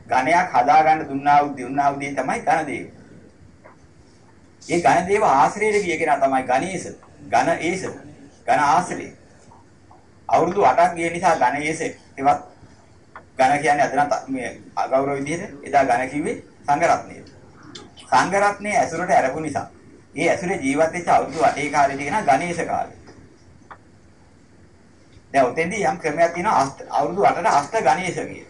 ගණයක් හදා ගන්න දුන්නා වූ දුන්නා වූ දේ තමයි ගණ දේව. ඒ ඝන දේව ආශ්‍රයයට ගිය කෙනා තමයි ගණේශ. ඝන ඒස. ඝන ආශ්‍රය. අවුරුදු 8ක් ගිය නිසා ඝන ඒස ඒවත් ඝන කියන්නේ අද නම් මේ අගෞරව විදිහට එදා ඝන කිව්වේ සංඝරත්නය. සංඝරත්නයේ ඇසුරට ඇරපු නිසා ඒ ඇසුරේ ජීවත් වෙච්ච අවුරුදු 8 කාලෙදී කියන ගණේශ කාලය. දැන් උතෙන්දී යම් ක්‍රමයක් තියෙනවා අෂ්ට අවුරුදු 8ට අෂ්ට ගණේශ කිය.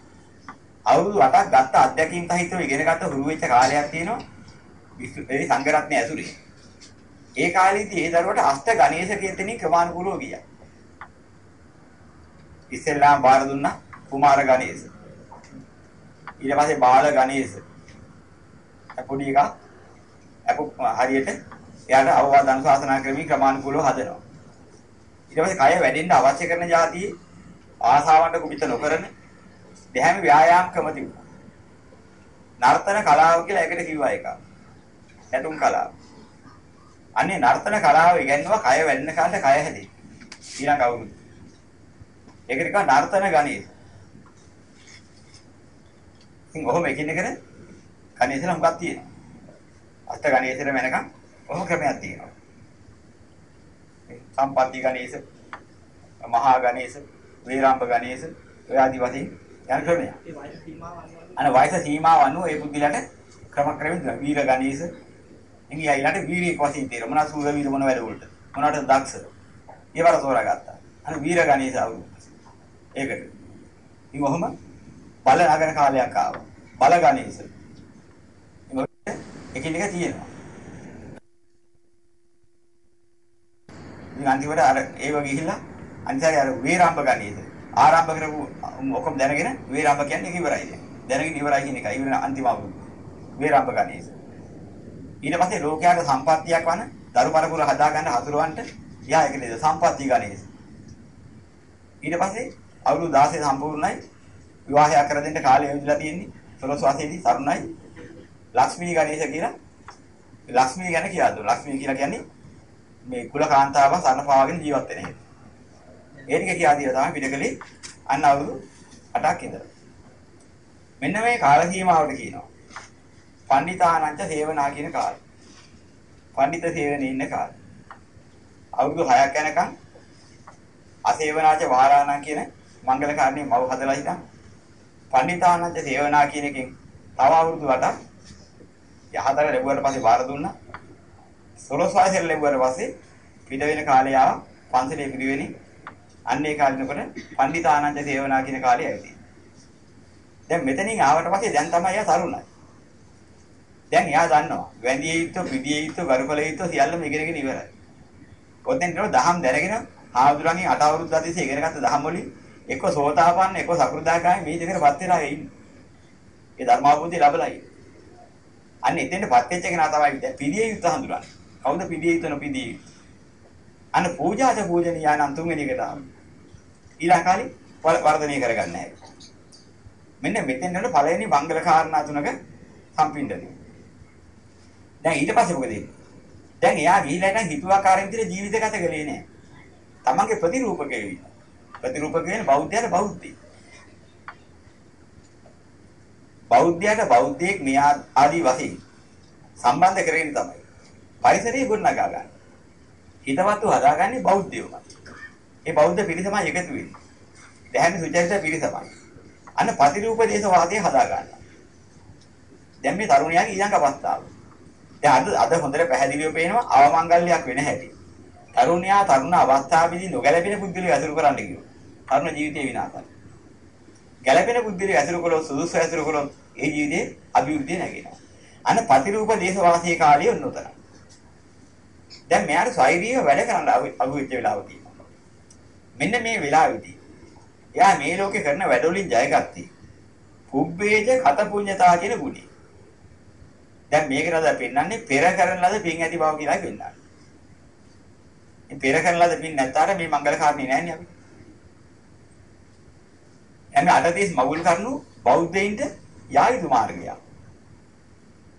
අවුරුදු 8ක් ගත්ත අධ්‍යක්ීම් සහිතව ඉගෙන ගත්ත හුරු වෙච්ච කාලයක් තියෙනවා. ඒ සංගරත්නය ඇසුරේ. ඒ කාලේදී ඒ දරුවට අෂ්ට ගණේශ කියන තැනින් ක්‍රමානුකූලව ගියා. ඉස්සෙල්ලාම බාර දුන්නා කුමාර ගණේශ. ඊට පස්සේ බාල ගණේශ. පොඩි එකා අපු හරියට එයාට අවවාද අනුශාසනා ක්‍රමී ක්‍රමානුකූලව හදනවා. ඊට පස්සේ කය වැඩෙන්න අවශ්‍ය කරන જાතියේ ආසාවන්ට කුපිත නොකරන දෙහැම ව්‍යායාම ක්‍රම තිබුණා. නර්තන කලාව කියලා එකට කිව්වා එක. ඇතුම් කලාව. අනේ නර්තන කලාව ඉගෙනනවා කය වැඩෙන කාලේ කය හැදේ. ඊළඟ අවුරුදු. ඒකට කියනවා නර්තන ගණිත. ඉතින් ඔහොම එකිනෙකට ගණිතල මොකක්ද තියෙනවා? අෂ්ට ගණිතෙට වෙනකන් ඔහොම ක්‍රමයක් තියෙනවා. සම්පatti ගණේශ, මහා ගණේශ, වේරාම්භ ගණේශ, ඔය ආදි වශයෙන් යන ක්‍රමයක්. අන වයස සීමාව අනුව ඒ පුද්ගලයාට ක්‍රම ක්‍රමෙන් වීර ගණේශ ඉතින් ඊළඟට වීරියෙක් වශයෙන් තියෙනවා. මොනවා සූර වීර මොන වැඩ වලට. මොනවට දක්ෂද. ඒවර තෝරාගත්තා. අන වීර ගණේශ අවුරුදු. ඒකට. ඉතින් ඔහොම බල නගන කාලයක් ආවා. බල ගණේශ. එකින් එක තියෙනවා. ඉතින් අන්තිමට අර ඒව ගිහිල්ලා අන්තිමට අර වේරාම්භ ගණේශ. ආරම්භ කරපු ඔක්කොම දැනගෙන වේරාම්භ කියන්නේ ඒක ඉවරයි දැන්. දැනගෙන ඉවරයි කියන එකයි. ඉවර අන්තිම අවුරුදු. වේරාම්භ ගණේශ. ඊට පස්සේ ලෝකයාට සම්පත්තියක් වන දරු පරපුර හදා ගන්න හතුරවන්ට යා ඒක නේද සම්පත්ති ගණේශ. ඊට පස්සේ අවුරුදු 16 සම්පූර්ණයි විවාහය කර දෙන්න කාලය යොදලා තියෙන්නේ. සොළොස් වාසයේදී තරුණයි ලක්ෂ්මී ගණේශ කියලා ලක්ෂ්මී ගැන කියලා දුන්නා. ලක්ෂ්මී කියලා කියන්නේ මේ කුල කාන්තාව සරණ පාවාගෙන ජීවත් වෙන එක. ඒ ටික කියලා දීලා තමයි පිටකලේ අන්න අවුරුදු 8ක් ඉඳලා. මෙන්න මේ කාල සීමාවට කියනවා. පණ්ඩිතානංච සේවනා කියන කාලය. පණ්ඩිත සේවනේ ඉන්න කාලය. අවුරුදු 6ක් යනකම් අසේවනාච වාරාණං කියන මංගල කාරණේ මව හදලා හිටන්. පණ්ඩිතානංච සේවනා කියන එකෙන් තව අවුරුදු 8ක් යහතර ලැබුවට පස්සේ වාර දුන්නා. 16 වසර ලැබුවට පස්සේ පිට වෙන කාලය ආවා පන්සලේ පිරිවෙනේ. අන්න ඒ කාලිනකොට පණ්ඩිතානංච සේවනා කියන කාලය ඇවිත්. දැන් මෙතනින් ආවට පස්සේ දැන් තමයි එයා තරුණයි. දැන් එයා දන්නවා වැඳිය යුතු පිළිය යුතු ගරුකල යුතු සියල්ලම ඉගෙනගෙන ඉවරයි. ඔතෙන් නෝ දහම් දැනගෙන ආවුදුරන්ගේ අට අවුරුද්ද අධිසේ ඉගෙනගත්ත දහම් වලින් එක්ක සෝතාපන්න එක්ක සකෘදාගාමී මේ දෙකටපත් වෙලා ඉන්නේ. ඒ ධර්මාභූතිය ලැබලා ඉන්නේ. අන්න එතෙන්ටපත් වෙච්ච කෙනා තමයි දැන් පිළිය යුතු හඳුනන්නේ. කවුද පිළිය යුතු නොපිළිය යුතු? අන්න පූජාද පූජනීය නම් තුන්වෙනි එකට ආවා. ඊළඟ කාලේ වර්ධනය කරගන්න හැටි. මෙන්න මෙතෙන් වල පළවෙනි මංගල කාරණා තුනක සම්පින්දනය. දැන් ඊට පස්සේ මොකද වෙන්නේ? දැන් එයා ගිහිලා ඉතින් හිතුවාකාරයෙන් විදිහට ජීවිත ගත කළේ නෑ. තමන්ගේ ප්‍රතිරූපකය විදිහ. ප්‍රතිරූපක කියන්නේ බෞද්ධයාට බෞද්ධයි. බෞද්ධයාට බෞද්ධයෙක් මේ ආදී වශයෙන් සම්බන්ධ කරගෙන තමයි. පරිසරයේ ගොඩනගා ගන්න. හිතවත්ව හදාගන්නේ බෞද්ධයෝමයි. ඒ බෞද්ධ පිරිසමයි එකතු වෙන්නේ. දැහැමි සුචරිත පිරිසමයි. අන්න ප්‍රතිරූප දේශ වාදය හදා ගන්නවා. දැන් මේ තරුණයාගේ ඊළඟ අවස්ථාව. දැන් අද අද හොඳට පැහැදිලිව පේනවා අවමංගල්‍යයක් වෙන හැටි. තරුණයා තරුණ අවස්ථාවේදී නොගැලපෙන පුද්ගලයෝ ඇසුරු කරන්න කිව්වා. තරුණ ජීවිතේ විනාශයි. ගැලපෙන පුද්ගලයෝ ඇසුරු කළොත් සුදුසු ඇසුරු කළොත් ඒ ජීවිතේ අභිවෘද්ධිය නැගෙනවා. අන්න ප්‍රතිරූප දේශ වාසී කාලය උන්නතන. දැන් මෙයාට සෛරීය වැඩ කරන්න අභිවෙච්ච වෙලාව තියෙනවා. මෙන්න මේ වෙලාවේදී එයා මේ ලෝකේ කරන වැඩ වලින් ජයගත්තී. පුබ්බේජ කත පුඤ්ඤතා කියන ගුණය. දැන් මේකට අද පෙන්වන්නේ පෙර කරන ලද පින් ඇති බව කියලා පෙන්වන්නේ. මේ පෙර කරන ලද පින් නැත්නම් මේ මංගල කාරණේ නැහැ නේ අපි. එන්නේ අටදීස් මගුල් කරනු බෞද්ධයින්ට යායුතු මාර්ගය.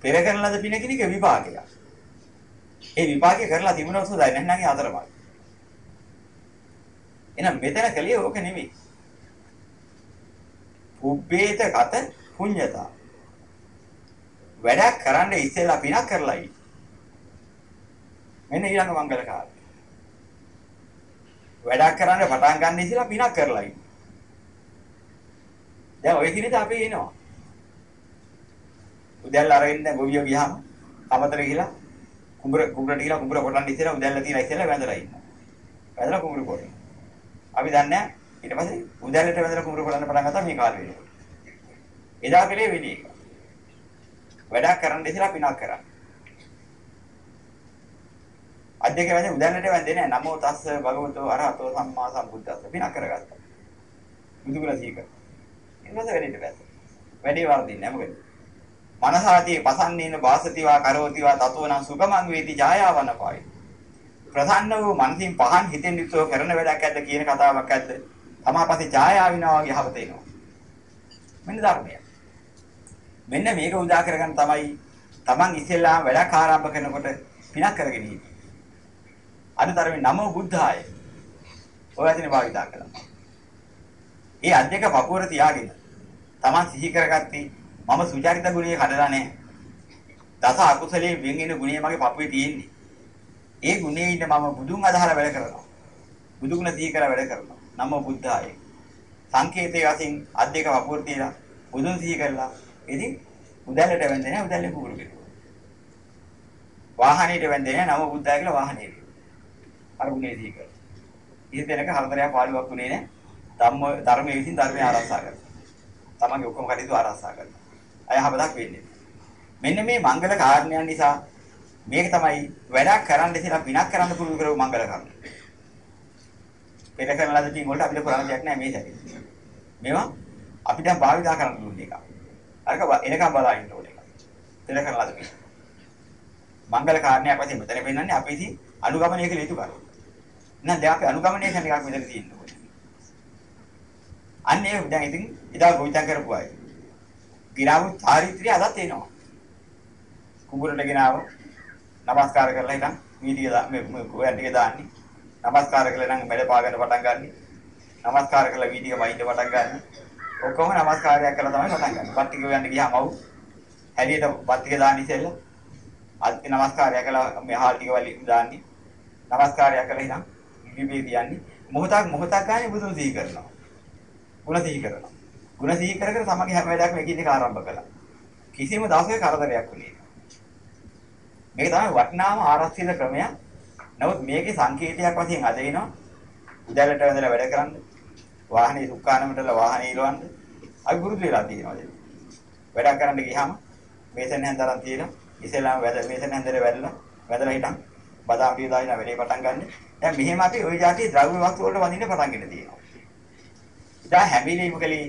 පෙර කරන ලද පින කියන එක විපාකයක්. ඒ විපාකය කරලා තිබුණොත් හොඳයි නැත්නම් ඒ අතරමඟ. එහෙනම් මෙතන කලිය ඕක නෙමෙයි. උබ්බේත කත පුඤ්ඤතා. වැඩක් කරන්න ඉස්සෙල්ලා පිනක් කරලා ඉන්න. මෙන්න ඊළඟ මංගල කාලය. වැඩක් කරන්න පටන් ගන්න ඉස්සෙල්ලා පිනක් කරලා ඉන්න. දැන් ඔය කිරිත අපි එනවා. උදැල්ල අරගෙන දැන් ගොවියෝ ගියාම අමතර ගිහලා කුඹර කුඹරට ගිහලා කුඹර කොටන්න ඉස්සෙල්ලා උදැල්ල තියලා ඉස්සෙල්ලා වැඳලා ඉන්නවා. වැඳලා කුඹර කොටන. අපි දන්නේ ඊට පස්සේ උදැල්ලට වැදලා කුඹුර බලන්න පටන් ගත්තා මේ කාලේ වෙනකොට. එදා කලේ වෙලී එක. වැඩක් කරන්න ඉස්සලා පිනක් කරා. අධ්‍යක්ෂ වැදේ උදැල්ලට වැදේ නෑ නමෝ තස්ස භගවතෝ අරහතෝ සම්මා සම්බුද්දස්ස පිනක් කරගත්තා. බුදුගුණ සීක. ඊට පස්සේ වැඩේට බැස්ස. වැඩේ වර්ධින්නේ නැහැ මොකද? මනසාදී පසන්නේන වාසතිවා කරෝතිවා තතෝනම් සුගමං වේති ඡායාවන පායි. ප්‍රසන්න වූ මනසින් පහන් හිතෙන් යුතුව කරන වැඩක් ඇද්ද කියන කතාවක් ඇද්ද? තමාපස්සේ ඡායාව විනා වගේ හවත එනවා. මෙන්න ධර්මය. මෙන්න මේක උදා කරගන්න තමයි Taman ඉස්සෙල්ලාම වැඩක් ආරම්භ කරනකොට පිනක් කරගෙන ඉන්නේ. අනුතරමේ නමෝ බුද්ධාය. ඔය ඇතිනේ භාවිතා කළා. ඒ අධ්‍යක පපුවර තියාගෙන Taman සිහි කරගත්තී මම සුචරිත ගුණයේ කඩලා නැහැ. දස අකුසලයේ වෙන්ගෙන ගුණය මගේ පපුවේ තියෙන්නේ. ඒ ගුණයේ ඉන්න මම බුදුන් අදහලා වැඩ කරනවා. බුදු ගුණ සිහි කරලා වැඩ කරනවා. නමෝ බුද්ධාය. සංකේතයේ වශයෙන් අධ්‍යක පපුවර තියලා බුදුන් සිහි කරලා ඉතින් උදැල්ලට වැන්දේ නැහැ උදැල්ලේ කුකුරු කෙරුවා. වාහනේට වැන්දේ නැහැ නම බුද්ධාය කියලා වාහනේ. අර ගුණේ සිහි කරලා. ඉතින් හතරයක් පාළුවක් උනේ නැහැ. ධම්ම ධර්මයේ විසින් ධර්මය ආරක්ෂා කරනවා. තමන්ගේ ඔක්කොම කටයුතු ආරක්ෂා කරනවා. අය හබදක් වෙන්නේ. මෙන්න මේ මංගල කාරණයන් නිසා මේක තමයි වැඩක් කරන්න ඉතින් පිනක් කරන්න පුළුවන් කරව මංගල කර්ම. පෙර කරන ලද පින් වලට අපිට කරන්න දෙයක් නැහැ මේ සැරේ. මේවා අපිට භාවිතා කරන්න දුන්න එක. අරක එනකම් බලා ඉන්න ඕනේ එක. පෙර කරන ලද පින්. මංගල කාරණයක් වශයෙන් මෙතන පෙන්නන්නේ අපි ඉතින් අනුගමනය කළ යුතු කරුණු. නේද? දැන් අපි අනුගමනය කරන එකක් මෙතන තියෙනවා. අන්න ඒ දැන් ඉතින් එදා ගොවිතැන් කරපු අය. ගිරාවු චාරිත්‍රය අදත් එනවා. කුඹුරට ගෙනාව නමස්කාර කරලා ඉතින් වීදිය මේ කොයන් ටික දාන්නේ. නමස්කාර කළා නම් මැඩ පාගන්න පටන් ගන්නෙ. නමස්කාර කළා වීදිය වයින්ද පටන් ගන්නෙ. ඔක්කොම නමස්කාරයක් කළා තමයි පටන් ගන්නේ. වත් ටික යන්න ගියාම අවු හැලියට වත් ටික දාන්න ඉතින් අත් නමස්කාරය කළා මේ හාල් ටික වලි දාන්නේ. නමස්කාරය කළා ඉතින් ඉබේ තියන්නේ. මොහොතක් මොහොතක් ගානේ බුදුන් සිහි කරනවා. ಗುಣ සිහි කරනවා. ಗುಣ සිහි කර කර තමගේ හැම වැඩක්ම එකින් එක ආරම්භ කළා. කිසිම දවසක කරදරයක් වුණේ නැහැ. මේක තමයි වටිනාම ආරක්ෂිත ක්‍රමය. නමුත් මේකේ සංකේතයක් වශයෙන් අද එනවා. උදැලට වැඳලා වැඩ කරන්න. වාහනේ දුක්ඛානමටලා වාහනේ ඉලවන්න අපි පුරුදු වෙලා තියෙනවා ඒක. වැඩක් කරන්න ගියාම මේසෙන් හැන්දරන් තියෙනවා. ඉස්සෙල්ලාම වැද මේසෙන් හැන්දරේ වැදලා වැදලා හිටන් බදාම් පිය දාගෙන වැඩේ පටන් ගන්න. දැන් මෙහෙම අපි ওই જાතියේ ද්‍රව්‍ය වස්තු වලට වඳින්න පටන් ගන්න තියෙනවා. ඉතින් හැමිලීම කලී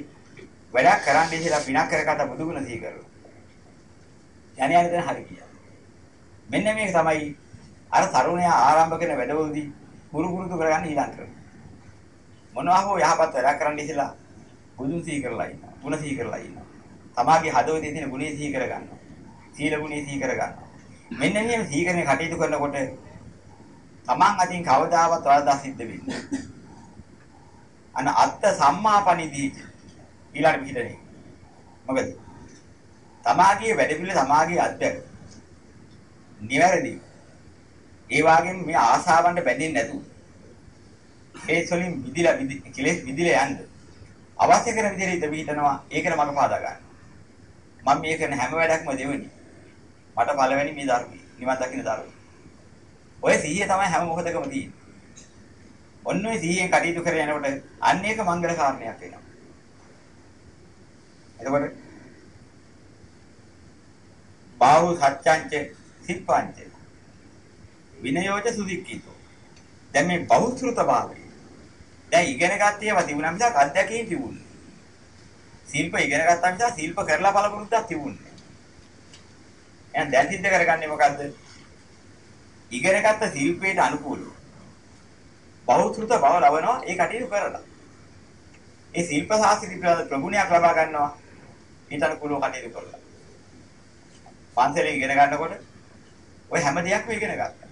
වැඩක් කරන්න ඉස්සෙල්ලා විනා කරකට බුදුගුණ සිහි කරලා. යන්නේ යන්නේ දැන් හරි කියලා. මෙන්න මේක තමයි අර තරුණයා ආරම්භ කරන වැඩවලදී පුරුදු පුරුදු කරගන්න ඊළඟට. මොනවා හෝ යහපත් වැඩක් කරන්න ඉස්සෙල්ලා බුදුන් සිහි කරලා ඉන්නවා. ගුණ සිහි කරලා ඉන්නවා. තමාගේ හදවතේ තියෙන ගුණේ සිහි කරගන්නවා. සීල ගුණේ සිහි කරගන්නවා. මෙන්න මේ සිහි කරන කටයුතු කරනකොට තමන් අතින් කවදාවත් වරදක් සිද්ධ වෙන්නේ අන අත්ත සම්මාපනිදී ඊළඟ පිටරේ මොකද තමාගේ වැඩ පිළිවෙල තමාගේ අධ්‍යය නිවැරදි ඒ වගේම මේ ආසාවන්ට බැඳෙන්නේ නැතුව ඒ වලින් විදිලා කෙලෙස් විදිලා යන්න අවශ්‍ය කරන විදිහට ඉඳ පිටනවා ඒකට මම පාදා ගන්න මම මේ කරන හැම වැඩක්ම දෙවෙනි මට පළවෙනි මේ ධර්මයි නිවන් දකින්න ධර්මයි ඔය සිහිය තමයි හැම මොහොතකම තියෙන්නේ ඔන්න ඔය සිහියෙන් කටයුතු කරගෙන යනකොට අන්න ඒක මංගල කාරණයක් වෙනවා. එතකොට බාහුව සත්‍යංච සිප්පංච විනයෝච සුදික්කිතෝ. දැන් මේ බෞද්ධෘත භාවය. දැන් ඉගෙන ගන්න ඒවා තිබුණා මිසක් අධ්‍යක්ෂින් තිබුණේ. ශිල්ප ඉගෙන ගත්තා මිසක් ශිල්ප කරලා බලපුරුද්දක් තිබුණේ. එහෙනම් දැන් සිද්ධ කරගන්නේ මොකද්ද? ඉගෙන ගත්ත ශිල්පයට අනුකූලව බෞද්ධෘත බව ලබනවා ඒ කටයුතු කරලා. ඒ ශිල්ප ශාස්ත්‍රීය පිළිබඳ ප්‍රගුණයක් ලබා ගන්නවා ඊට අනුකූලව කටයුතු කරලා. පන්සලේ ඉගෙන ගන්නකොට ඔය හැම දෙයක්ම ඉගෙන ගත්තා.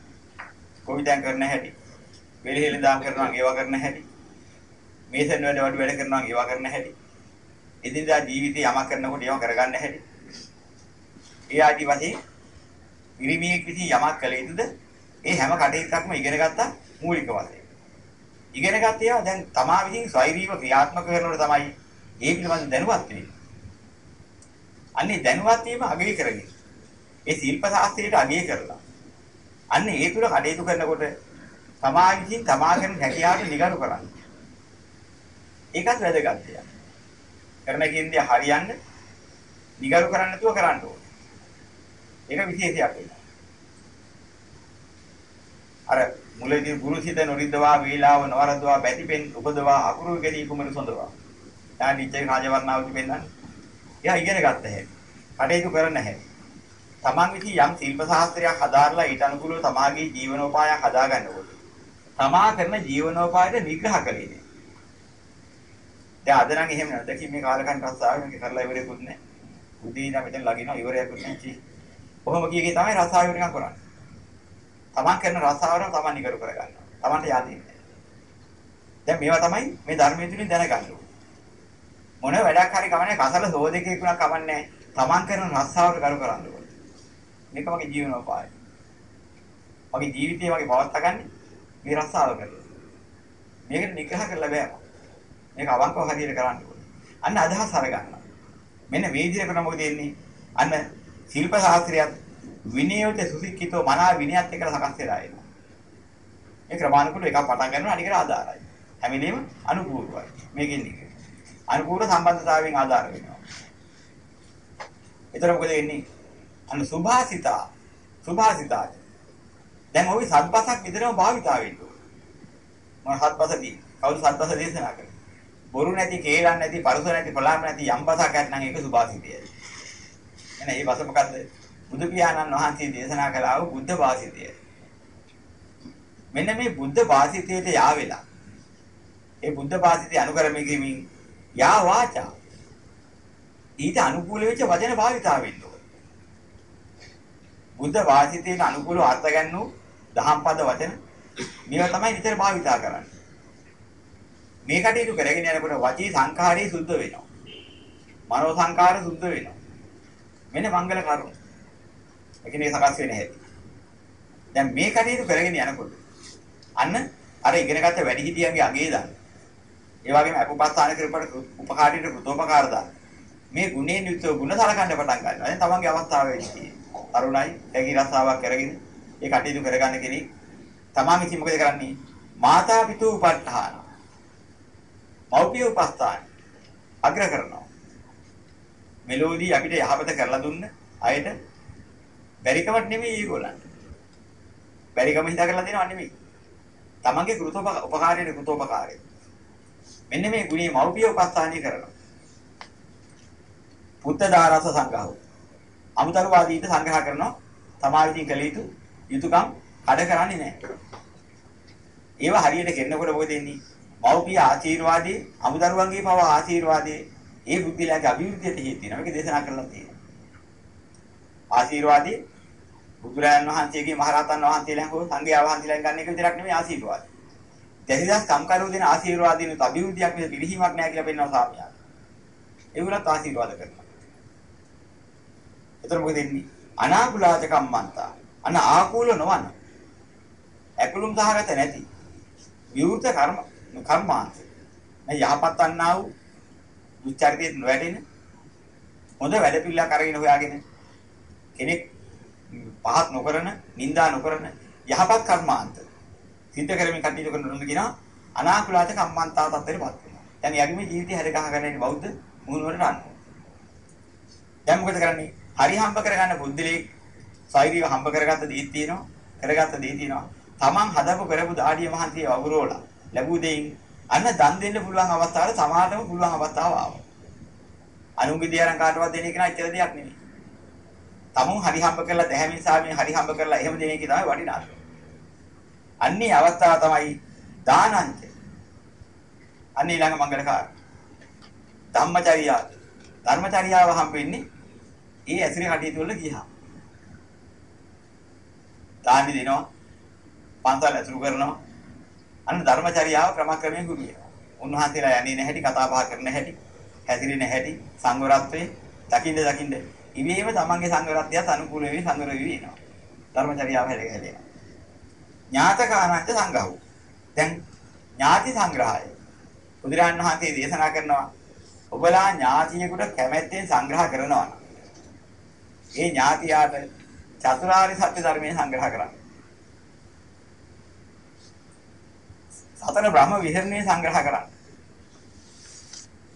කොවිදයන් කරන හැටි, වෙලෙහෙල දාම් කරනවා ඒවා කරන හැටි, මේසන් වැඩ වඩ වැඩ කරනවා ඒවා කරන හැටි. එදිනදා ජීවිතේ යමක් කරනකොට ඒවා කරගන්න හැටි. ඒ ආදි වශයෙන් ඉරිමියෙක් විසින් යමක් කළ යුතුද? ඒ හැම කටයුත්තක්ම ඉගෙන ගත්තා මූලික වශයෙන්. ඉගෙන ගත්ත ඒවා දැන් තමා විසින් ස්වෛරීව ක්‍රියාත්මක කරනකොට තමයි ඒ පිළිබඳ දැනුවත් වෙන්නේ. අන්නේ දැනුවත් වීම අගය කරගෙන ඒ ශිල්ප ශාස්ත්‍රයට අගය කරලා අන්න ඒ තුල කටයුතු කරනකොට තමා විසින් තමා කරන හැකියාවට නිගරු කරන්නේ. ඒකත් වැදගත් දෙයක්. කරන කේන්ද්‍රය හරියන්න නිගරු කරන්න නැතුව කරන්න ඕනේ. ඒක විශේෂයක් වෙනවා. අර මුලදී ගුරුසිත නොරිද්දවා වේලාව නවරද්දවා බැතිපෙන් උපදවා අකුරු ගෙනී කුමරු සොඳවා. දැන් නිච්චේ රාජවර්ණාවති පෙන්නන්නේ. එයා ඉගෙන ගත්ත හැටි. කටයුතු කරන්න හැටි. තමන් විසින් යම් ශිල්ප ශාස්ත්‍රයක් හදාarලා ඊට අනුකූලව තමාගේ ජීවනෝපායක් හදාගන්නකොට තමා කරන ජීවනෝපායට නිග්‍රහ කළේ නේ. දැන් අද නම් එහෙම නෑ. දැන් මේ කාලකන්ට රස්සාව මේක කරලා ඉවරෙකුත් නෑ. උදේ ඉඳන් මෙතන ලගිනවා ඉවරයක්වත් නෑ චි. කොහොම කිය කී තමයි රස්සාව ඉවර නිකන් කරන්නේ. තමන් කරන රස්සාවම තමන් නිකරු කරගන්නවා. තමන්ට yaadින්නේ. දැන් මේවා තමයි මේ ධර්මයේ තුලින් දැනගන්න ඕනේ. මොන වැඩක් හරි කමන්නේ කසල සෝදකේ කුණක් කමන්නේ තමන් කරන රස්සාවට කරු කරන්න ඕනේ. මේක මගේ ජීවනෝපායයි. මගේ ජීවිතේ මගේ පවත්වා ගන්න මේ රස්සාව කරලා. මේකට නිග්‍රහ කරලා බෑ. මේක අවංකව හරියට කරන්න ඕනේ. අන්න අදහස් අරගන්න. මෙන්න මේ විදිහට කරන මොකද වෙන්නේ? අන්න ශිල්ප ශාස්ත්‍රයත් විනයෝට සුසික්කිතෝ මනා විනයත් එක්ක සකස් වෙලා එනවා. මේ ක්‍රමානුකූලව එකක් පටන් ගන්නවා අනිකට ආධාරයි. හැම වෙලෙම අනුකූලයි. මේකෙන් නික. අනුකූල සම්බන්ධතාවයෙන් ආධාර වෙනවා. එතන මොකද වෙන්නේ? අන්න සුභාසිතා සුභාසිතා. දැන් ওই සත්පසක් විතරම භාවිතා වෙන්න ඕනේ. මොන සත්පසදී? කවුරු සත්පස දේශනා කරන්නේ? බොරු නැති, කේලම් නැති, පරුස නැති, පලාම නැති යම් බසක් නැත්නම් ඒක සුභාසිතයයි. එහෙනම් මේ බස මොකද්ද? බුදු පියාණන් වහන්සේ දේශනා කළා වූ බුද්ධ වාසිතය. මෙන්න මේ බුද්ධ වාසිතයට යාවෙලා. ඒ බුද්ධ වාසිතය අනුකරණය යා වාචා. ඊට අනුකූල වෙච්ච වචන භාවිතා වෙන්න ඕනේ. බුද්ධ වාසිතයට අනුකූලව අර්ථ ගන්නු දහම් පද වචන මේවා තමයි නිතර භාවිතා කරන්නේ. මේ කටයුතු කරගෙන යනකොට වචී සංඛාරය සුද්ධ වෙනවා. මනෝ සංඛාර සුද්ධ වෙනවා. මෙන්න මංගල කරුණ. එකිනෙක සකස් වෙන්නේ නැහැටි. දැන් මේ කටයුතු කරගෙන යනකොට අන්න අර ඉගෙනගත්ත වැඩිහිටියන්ගේ අගේ දාන්න. ඒ වගේම අපපස්ථාන කරපට උපකාරීට කෘතෝපකාර දාන්න. මේ ගුණයෙන් යුක්තව ගුණ සලකන්න පටන් ගන්නවා. දැන් තමන්ගේ අවස්ථාව වෙන්නේ. තරුණයි, ඇගි රසාවක් කරගෙන ඒ කටයුතු කරගන්න කෙනෙක් තමන් ඉතින් මොකද කරන්නේ? මාතා පිතු උපට්ඨාන. මෞපිය උපස්ථාන අග්‍ර කරනවා. මෙලෝඩි අපිට යහපත කරලා දුන්න අයට බැරිකමක් නෙමෙයි ඒගොල්ලන්ට. බැරිකම හිතා කරලා දෙනව නෙමෙයි. තමන්ගේ කෘතෝප උපකාරයේ කෘතෝපකාරය. මෙන්න මේ ගුණේ මෞපිය උපස්ථානීය කරනවා. පුත්ත දාරස සංඝහව. අමුතරුවාදීට සංග්‍රහ කරනවා තමා විසින් කළ යුතු යුතුයකම් කඩ කරන්නේ නැහැ. ඒවා හරියට කරනකොට මොකද වෙන්නේ? මෞපිය ආශිර්වාදයේ අමුදරුවන්ගේ පව ආශිර්වාදයේ ඒ බුද්ධිලාගේ අභිවෘද්ධියට හේතු වෙනවා. මේක දේශනා කරලා තියෙනවා. ආශිර්වාදයේ බුදුරජාණන් වහන්සේගේ මහරහතන් වහන්සේලාන් හෝ සංඝයා වහන්සේලාන් ගන්න එක විතරක් නෙමෙයි ආශිර්වාද. දැසිදස් සම්කරෝ දෙන ආශිර්වාදිනුත් අභිවෘද්ධියක් විතර පිළිහිමක් නැහැ කියලා පෙන්වනවා සාමියා. ඒගොල්ලත් ආශිර්වාද කරනවා. එතකොට මොකද වෙන්නේ? අනාකූලාච කම්මන්තා. අන ආකූල නොවන. ඇකුළුම් සහගත නැති. විවෘත කර්ම කර්මාන්ත. මේ යහපත් වන්නා වූ දුචරිතේ නොවැටෙන හොඳ වැඩ පිළිලා කරගෙන හොයාගෙන කෙනෙක් පහත් නොකරන, නිඳා නොකරන යහපත් කර්මාන්ත. සිද්ධ කරමින් කටයුතු කරන උන් කියනවා අනාකූලාච කම්මන්තා තත්ත්වෙටපත් වෙනවා. දැන් යගිමේ ජීවිතය හැර ගහ ගන්න බෞද්ධ මුහුණුවරට අන්න. දැන් මොකද කරන්නේ? හරි හම්බ කරගන්න බුද්ධලේ සෛරීව හම්බ කරගත්ත දේ තියෙනවා. කරගත්ත දේ තියෙනවා. Taman හදපු කරපු දාඩිය මහන්සිය වගුරෝලා ලැබු දෙයින් අන්න දන් දෙන්න පුළුවන් අවස්ථාවට සමාතම පුළුවන් අවස්ථාව ආවා. අනුන්ගේ දියරන් කාටවත් දෙන එක නෑ ඉතල දෙයක් නෙමෙයි. තමුන් හරි හම්බ කරලා දැහැමින් සාමින් හරි හම්බ කරලා එහෙම දෙන එක තමයි වටිනාකම. අන්නේ අවස්ථාව තමයි දානංච. අන්නේ ළඟ මංගලකාර. ධම්මචර්යාව. ධර්මචර්යාව හම්බෙන්නේ ඒ ඇසිරි කටයුතු වල ගියහම. දානි දෙනවා. පන්සල් ඇසුරු කරනවා. අන්න ධර්මචර්යාව ක්‍රමක්‍රමයෙන් ගුරු වෙනවා. උන්වහන්සේලා යන්නේ නැහැටි කතා බහ කරන හැටි, හැදිරෙන හැටි, සංවරත්වයේ දකින්න දකින්න ඉබේම තමන්ගේ සංවරත්වයට අනුකූල වෙවි සංවර වෙවි එනවා. ධර්මචර්යාව හැදෙ හැදෙනවා. ඥාතකානංච සංඝහු. දැන් ඥාති සංග්‍රහය. බුදුරන් වහන්සේ දේශනා කරනවා ඔබලා ඥාතියෙකුට කැමැත්තෙන් සංග්‍රහ කරනවා නම් ඒ ඥාතියාට චතුරාර්ය සත්‍ය ධර්මයේ සංග්‍රහ කරන්න. සතර බ්‍රහ්ම විහරණයේ සංග්‍රහ කරන්න.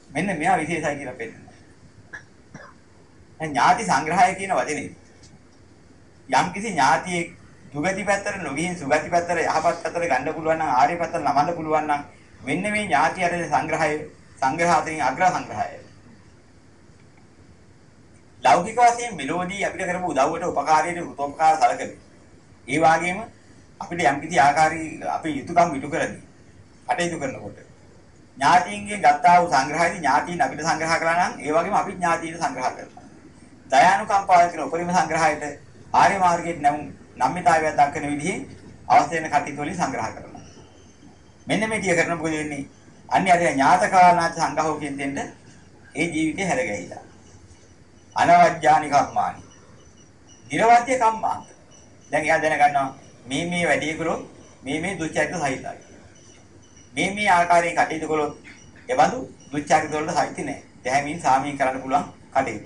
මෙන්න මෙයා විශේෂයි කියලා පෙන්නනවා. ඥාති සංග්‍රහය කියන වචනේ යම් කිසි ඥාතියෙක් දුගති පැත්තට නොගිහින් සුගති පැත්තට යහපත් පැත්තට ගන්න පුළුවන් නම් ආර්ය පැත්තට නමන්න පුළුවන් නම් මෙන්න මේ ඥාති අතර සංග්‍රහය සංග්‍රහ අතරින් අග්‍ර සංග්‍රහය. ලෞකික වශයෙන් මෙලෝඩි අපිට කරපු උදව්වට උපකාරයට උපකාර සැලකෙන්නේ. ඒ වගේම අපිට යම් කිසි ආකාරී අපේ යුතුයකම් ඉටු කරදී කටයුතු කරනකොට ඥාතීන්ගෙන් ගත්තා වූ සංග්‍රහයේදී ඥාතීන් අපිට සංග්‍රහ කළා නම් ඒ වගේම අපි ඥාතීන්ට සංග්‍රහ කරනවා. දයානුකම්පාව කියන උපරිම සංග්‍රහයට ආර්ය මාර්ගයේ නම් නම්මිතාවය දක්වන විදිහේ අවශ්‍ය වෙන කටයුතු වලින් සංග්‍රහ කරනවා. මෙන්න මේ ටික කරන මොකද වෙන්නේ? අන්නේ අර ඥාතකානාච සංඝහෝ කියන දෙන්න ඒ ජීවිතේ හැරගැහිලා. අනවජ්ජානි කම්මානි. නිර්වද්‍ය කම්මාන්ත. දැන් එයා දැනගන්නවා මේ මේ වැඩි කළොත් මේ මේ දුච්චරිත සහිතයි. මේ මේ ආකාරයෙන් කටයුතු කළොත් එබඳු දුච්චරිත වලට සහිත නැහැ. දැහැමින් සාමීන් කරන්න පුළුවන් කටයුතු.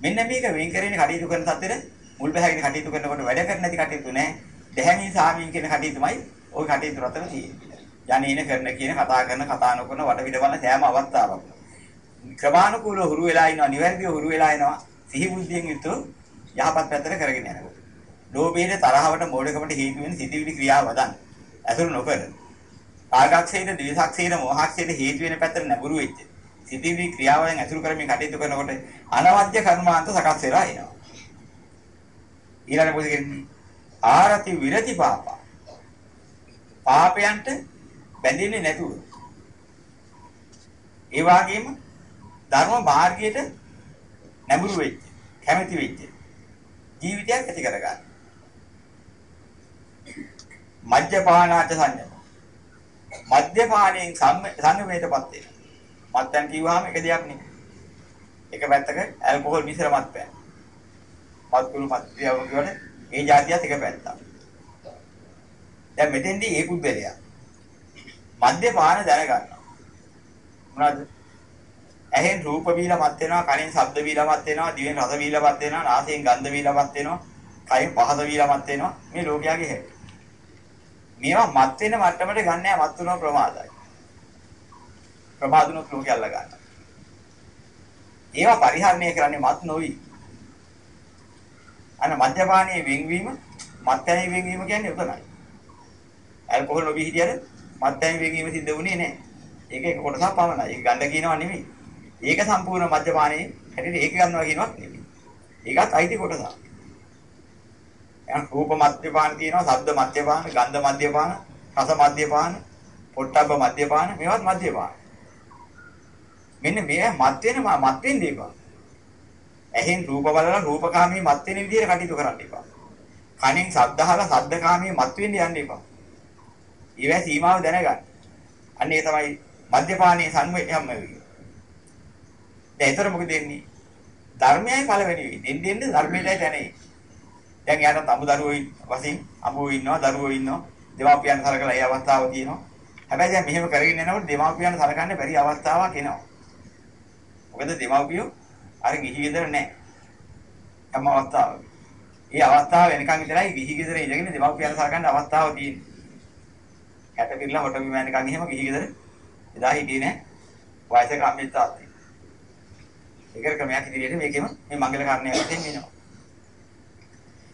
මෙන්න මේක වෙන් කරගෙන කටයුතු කරන සැතේ මුල් බහැගෙන කටයුතු කරනකොට වැඩ කර නැති කටයුතු නැහැ. දැහැමින් සාමීන් කියන කටයුතුමයි ওই කටයුතු රතන තියෙන්නේ. යන්නේන කරන කියන කතා කරන කතා නොකරන වටවිඩ බලන සෑම අවස්ථාවකම ක්‍රමානුකූලව හුරු වෙලා ඉනවා නිවැරදිව හුරු වෙලා ඉනවා සිහි බුද්ධියෙන් යුතුව යහපත් පැත්තට කරගෙන යනකොට. ලෝභයේ තරහවට මෝඩකමට හේතු වෙන සිටිවිලි ක්‍රියාව වදන් ඇසුරු නොකර. කාගක්ෂේද ද්වේෂක්ෂේද මොහක්ෂේද හේතු වෙන පැත්තට නැඹුරු වෙච්ච. සිටිවිලි ක්‍රියාවෙන් ඇසුරු කරමින් කටයුතු කරනකොට අනවද්‍ය කර්මාන්ත සකස් වෙලා එනවා. ඊළඟ පොතේ ආරති විරති පාපා. පාපයන්ට බැඳෙන්නේ නැතුව. ඒ වගේම ධර්ම මාර්ගයට නැඹුරු වෙච්ච, කැමැති වෙච්ච ජීවිතයක් ඇති කරගන්න. මජ්ජපානාච සංයම. මද්යපානයෙන් සංයමයටපත් වෙන. මත්පැන් කිව්වහම එක දෙයක් නෙමෙයි. එක පැත්තක ඇල්කොහොල් මිශ්‍ර මත්පැන්. මත්කුළු මත්පියව කියවනේ ඒ જાතියත් එක පැත්තක්. දැන් මෙතෙන්දී ඒ පුද්ගලයා මද්යපාන දැනගන්නවා. මොනවද? ඇහෙන් රූප වීලමත් වෙනවා, කනෙන් ශබ්ද වීලමත් වෙනවා, දිවෙන් රස වීලමත් වෙනවා, නාසයෙන් ගන්ධ වීලමත් වෙනවා, කයෙන් පහස වීලමත් වෙනවා. මේ ලෝකයාගේ හැටි. මේවා මත් වෙන මට්ටමට ගන්නෑ මත් වෙනවා ප්‍රමාදයි. ප්‍රමාදුනොත් ලෝකය අල්ල ගන්නවා. ඒවා පරිහරණය කරන්නේ මත් නොවි. අන්න මද්යපානයේ වෙන්වීම, මත්යනේ වෙන්වීම කියන්නේ උතනයි. ඇල්කොහොල් නොබී හිටියද මත්යනේ වෙන්වීම සිද්ධ වුණේ නැහැ. ඒක එක කොටසක් පමණයි. ඒක ගන්න කියනවා නෙමෙයි. ඒක සම්පූර්ණ මද්යපානයේ හැටියට ඒක ගන්නවා කියනවත් නෙමෙයි. ඒකත් අයිති කොටසක්. යම් රූප මද්යපාන තියෙනවා, ශබ්ද මද්යපාන, ගන්ධ මද්යපාන, රස මද්යපාන, පොට්ටබ්බ මද්යපාන, මේවත් මද්යපාන. මෙන්න මේ මත් වෙන මත් වෙන්න එපා. ඇහෙන් රූප බලලා රූපකාමී මත් වෙන විදිහට කටයුතු කරන්න එපා. කනෙන් ශබ්ද අහලා ශබ්දකාමී මත් වෙන්න යන්න එපා. ඊවැ සීමාව දැනගන්න. අන්න ඒ තමයි මද්යපානයේ සංවේයම් වෙන්නේ. දැන් ඒතර මොකද වෙන්නේ? ධර්මයයි පළවෙනි වෙන්නේ. දෙන්න දෙන්න ධර්මයටයි දැනේ. දැන් යාට අමු දරුවෝ වශයෙන් අමුවෝ ඉන්නවා, දරුවෝ ඉන්නවා. දෙමාපියන් සලකලා ඒ අවස්ථාව තියෙනවා. හැබැයි දැන් මෙහෙම කරගෙන යනකොට දෙමාපියන් සලකන්නේ බැරි අවස්ථාවක් එනවා. මොකද දෙමාපියෝ අර ගිහි ගෙදර නැහැ. හැම අවස්ථාවක. ඒ අවස්ථාව වෙනකන් විතරයි ගිහි ගෙදර ඉඳගෙන දෙමාපියන් සලකන්න අවස්ථාව තියෙන්නේ. හැට පිරලා හොට බිම යනකන් එහෙම ගිහි ගෙදර එදා හිටියේ නැහැ. වයසක අම්මේ තාත්තේ. ඒකට ක්‍රමයක් ඉදිරියට මේකෙම මේ මංගල කාරණයක් වශයෙන් වෙනවා.